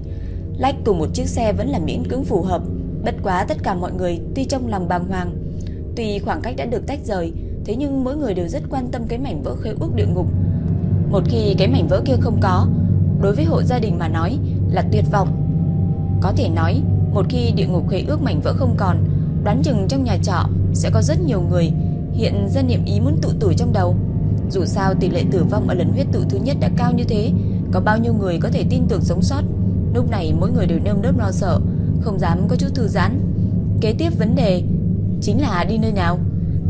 Lách cùng một chiếc xe vẫn là miễn cưỡng phù hợp. Bất quá tất cả mọi người Tuy trong lòng bàng hoàng Tuy khoảng cách đã được tách rời Thế nhưng mỗi người đều rất quan tâm cái mảnh vỡ khế ước địa ngục. Một khi cái mảnh vỡ kia không có Đối với hộ gia đình mà nói là tuyệt vọng. Có thể nói, một khi địa ngục khế ước mảnh vỡ không còn, đoán chừng trong nhà trọ sẽ có rất nhiều người hiện ra niệm ý muốn tụ tử trong đầu. Dù sao tỷ lệ tử vong ở lần huyết tự thứ nhất đã cao như thế, có bao nhiêu người có thể tin tưởng sống sót. Lúc này mỗi người đều nơm nớp lo sợ, không dám có chút thư giãn. Kế tiếp vấn đề chính là đi nơi nào.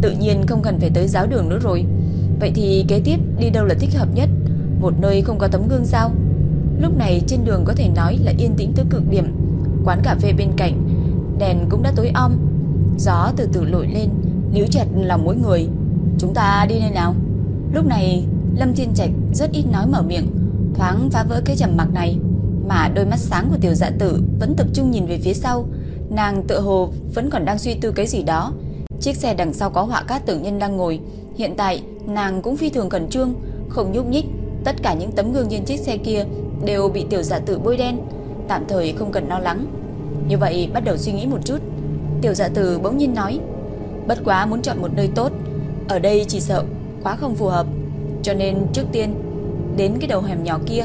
Tự nhiên không cần phải tới giáo đường nữa rồi. Vậy thì kế tiếp đi đâu là thích hợp nhất? Một nơi không có tấm gương sao? Lúc này trên đường có thể nói là yên tĩnh tới cực điểm. Quán cà phê bên cạnh, đèn cũng đã tối om. Gió từ từ lội lên, níu chặt lòng mỗi người. Chúng ta đi nơi nào? Lúc này, Lâm Thiên Trạch rất ít nói mở miệng, thoáng phá vỡ cái trầm mặc này, mà đôi mắt sáng của tiểu dạ tử vẫn tập trung nhìn về phía sau, nàng tựa hồ vẫn còn đang suy tư cái gì đó. Chiếc xe đằng sau có họa cát tưởng nhân đang ngồi, hiện tại nàng cũng phi thường cẩn trương, không nhúc nhích, tất cả những tấm gương trên chiếc xe kia đều bị tiểu dạ tử bôi đen, tạm thời không cần lo lắng. Như vậy bắt đầu suy nghĩ một chút. Tiểu dạ tử bỗng nhiên nói, bất quá muốn chọn một nơi tốt, ở đây chỉ sợ quá không phù hợp, cho nên trước tiên đến cái đầu hẻm nhỏ kia,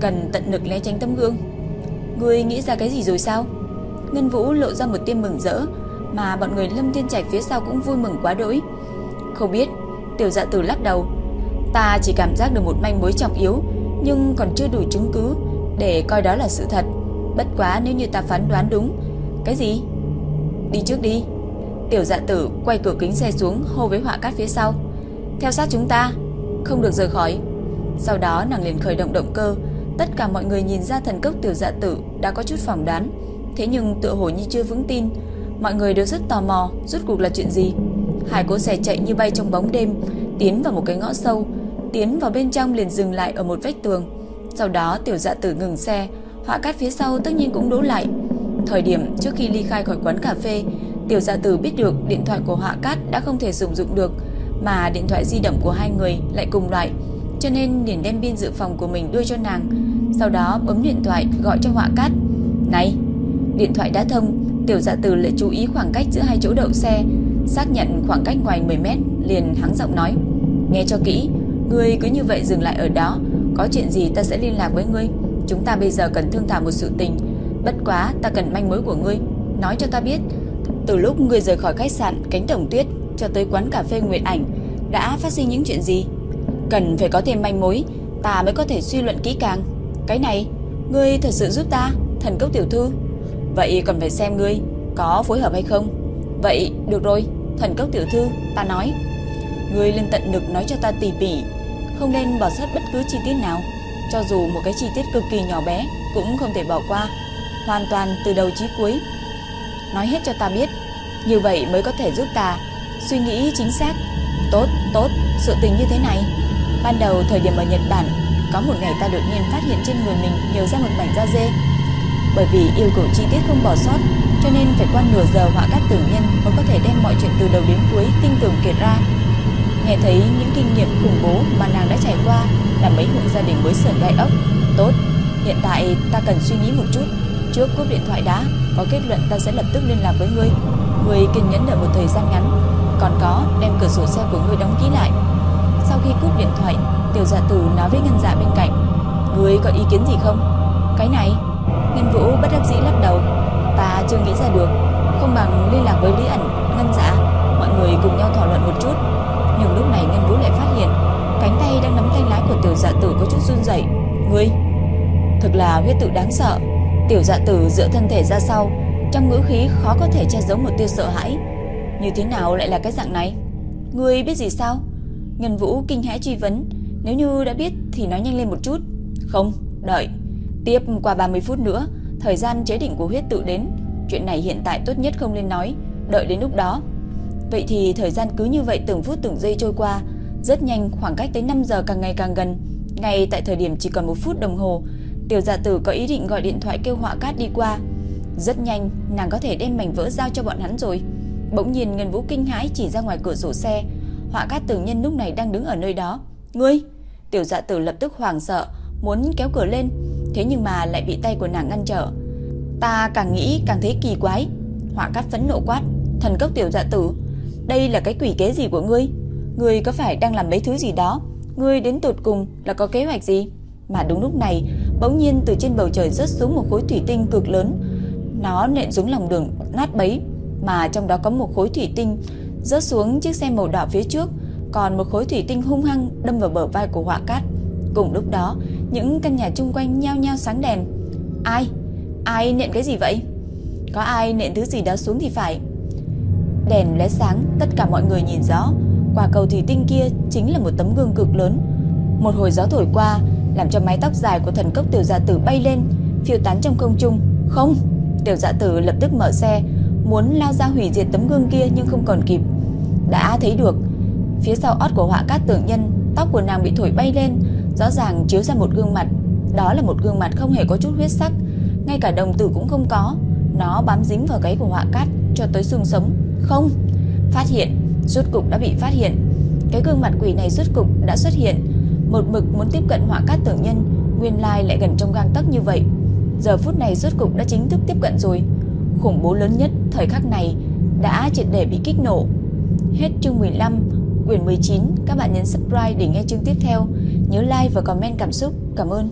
cần tận lực né tránh tấm gương. Ngươi nghĩ ra cái gì rồi sao? Ngân Vũ lộ ra một tia mừng rỡ, mà bọn người Lâm Thiên Trạch phía sau cũng vui mừng quá đỗi. Không biết, Tiểu Dạ Tử lắc đầu, ta chỉ cảm giác được một manh mối trọng yếu, nhưng còn chưa đủ chứng cứ để coi đó là sự thật. Bất quá nếu như ta phán đoán đúng, cái gì? Đi trước đi. Tiểu Dạ Tử quay cửa kính xe xuống hô với Họa Cát phía sau. Theo sát chúng ta, không được rời khỏi. Sau đó nàng liền khởi động động cơ, tất cả mọi người nhìn ra thần cốc Tiểu Dạ Tử đã có chút phỏng đoán, thế nhưng tựa hồ như chưa vững tin, mọi người đều rất tò mò, rốt cuộc là chuyện gì. Hai cỗ xe chạy như bay trong bóng đêm, tiến vào một cái ngõ sâu, tiến vào bên trong liền dừng lại ở một vách tường. Sau đó Tiểu Dạ Tử ngừng xe, Họa Cát phía sau tất nhiên cũng đổ lại. Thời điểm trước khi ly khai khỏi quán cà phê, Tiểu Dạ Tử biết được điện thoại của Họa Cát đã không thể sử dụng được, mà điện thoại di động của hai người lại cùng loại, cho nên liền đem pin dự phòng của mình đưa cho nàng, sau đó bấm điện thoại gọi cho Họa Cát. "Này." Điện thoại đã thông, Tiểu Dạ Tử lại chú ý khoảng cách giữa hai chỗ đậu xe, xác nhận khoảng cách ngoài 10 mét, liền hắng giọng nói: "Nghe cho kỹ, ngươi cứ như vậy dừng lại ở đó, có chuyện gì ta sẽ liên lạc với ngươi. Chúng ta bây giờ cần thương thảo một sự tình, bất quá ta cần manh mối của ngươi, nói cho ta biết, từ lúc ngươi rời khỏi khách sạn Cánh Đồng Tuyết cho tới quán cà phê Nguyệt Ảnh đã phát sinh những chuyện gì? Cần phải có thêm manh mối, ta mới có thể suy luận kỹ càng. Cái này, ngươi thật sự giúp ta, thần cốc tiểu thư. Vậy còn phải xem ngươi có phối hợp hay không. Vậy, được rồi, thần cốc tiểu thư, ta nói. Ngươi lên tận lực nói cho ta tỉ mỉ, không nên bỏ sót bất cứ chi tiết nào. Cho dù một cái chi tiết cực kỳ nhỏ bé cũng không thể bỏ qua, hoàn toàn từ đầu chí cuối. Nói hết cho ta biết, như vậy mới có thể giúp ta suy nghĩ chính xác. Tốt, tốt, sự tình như thế này. Ban đầu thời điểm ở Nhật Bản, có một ngày ta đột nhiên phát hiện trên người mình nhiều ra một mảnh da dê. Bởi vì yêu cầu chi tiết không bỏ sót, cho nên phải qua nửa giờ họa các tử nhân mới có thể đem mọi chuyện từ đầu đến cuối tinh tường kể ra. Nghe thấy những kinh nghiệm khủng bố mà nàng đã trải qua, là mấy hộ gia đình mới sởn gai ốc. Tốt, hiện tại ta cần suy nghĩ một chút. Trước cúp điện thoại đã, có kết luận ta sẽ lập tức liên lạc với ngươi. Ngươi kiên nhẫn đợi một thời gian ngắn, còn có đem cửa sổ xe của ngươi đóng kỹ lại. Sau khi cúp điện thoại, Tiểu Dạ Tử nói với Ngân Dạ bên cạnh, ngươi có ý kiến gì không? Cái này, Ngân Vũ bất đắc dĩ lắc đầu, ta chưa nghĩ ra được, không bằng liên lạc với Lý ẩn, Ngân Dạ, mọi người cùng nhau thảo luận một chút. Nhưng lúc này Ngân Vũ lại phát hiện, cánh tay đang nắm tay lái của Tiểu Dạ Tử có chút run rẩy. Ngươi, thực là huyết tự đáng sợ. Tiểu Dạ Tử dựa thân thể ra sau, trong ngữ khí khó có thể che giấu một tia sợ hãi. Như thế nào lại là cái dạng này? Ngươi biết gì sao? Ngân Vũ kinh hãi truy vấn, nếu như đã biết thì nói nhanh lên một chút. Không, đợi. Tiếp qua 30 phút nữa, thời gian chế định của huyết tự đến, chuyện này hiện tại tốt nhất không nên nói, đợi đến lúc đó. Vậy thì thời gian cứ như vậy từng phút từng giây trôi qua, rất nhanh khoảng cách tới 5 giờ càng ngày càng gần. Ngay tại thời điểm chỉ còn một phút đồng hồ, Tiểu Dạ Tử có ý định gọi điện thoại kêu Họa Cát đi qua. Rất nhanh, nàng có thể đem mảnh vỡ giao cho bọn hắn rồi. Bỗng nhìn Ngân Vũ kinh hãi chỉ ra ngoài cửa sổ xe, Họa Cát Tử Nhân lúc này đang đứng ở nơi đó. "Ngươi?" Tiểu Dạ Tử lập tức hoảng sợ, muốn kéo cửa lên, thế nhưng mà lại bị tay của nàng ngăn trở. Ta càng nghĩ càng thấy kỳ quái. Họa Cát phẫn nộ quát, "Thần cốc Tiểu Dạ Tử, đây là cái quỷ kế gì của ngươi? Ngươi có phải đang làm mấy thứ gì đó? Ngươi đến tụt cùng là có kế hoạch gì?" Mà đúng lúc này, bỗng nhiên từ trên bầu trời rớt xuống một khối thủy tinh cực lớn. Nó nện xuống lòng đường nát bấy, mà trong đó có một khối thủy tinh rớt xuống chiếc xe màu đỏ phía trước, còn một khối thủy tinh hung hăng đâm vào bờ vai của Họa Cát. Cùng lúc đó, những căn nhà chung quanh nhao nhao sáng đèn. Ai? Ai nện cái gì vậy? Có ai nện thứ gì đó xuống thì phải. Đèn lóe sáng, tất cả mọi người nhìn rõ, quả cầu thủy tinh kia chính là một tấm gương cực lớn. Một hồi gió thổi qua, làm cho mái tóc dài của thần cốc tiểu dạ tử bay lên, phiêu tán trong không trung. Không, tiểu dạ tử lập tức mở xe, muốn lao ra hủy diệt tấm gương kia nhưng không còn kịp. Đã thấy được, phía sau ót của họa cát tưởng nhân, tóc của nàng bị thổi bay lên, rõ ràng chiếu ra một gương mặt. Đó là một gương mặt không hề có chút huyết sắc, ngay cả đồng tử cũng không có. Nó bám dính vào gáy của họa cát cho tới xương sống. Không, phát hiện, rốt cục đã bị phát hiện. Cái gương mặt quỷ này rốt cục đã xuất hiện, một mực muốn tiếp cận họa cát tưởng nhân, nguyên lai lại gần trong gang tấc như vậy. Giờ phút này rốt cục đã chính thức tiếp cận rồi. Khủng bố lớn nhất thời khắc này đã triệt để bị kích nổ. Hết chương 15, quyển 19, các bạn nhấn subscribe để nghe chương tiếp theo. Nhớ like và comment cảm xúc. Cảm ơn.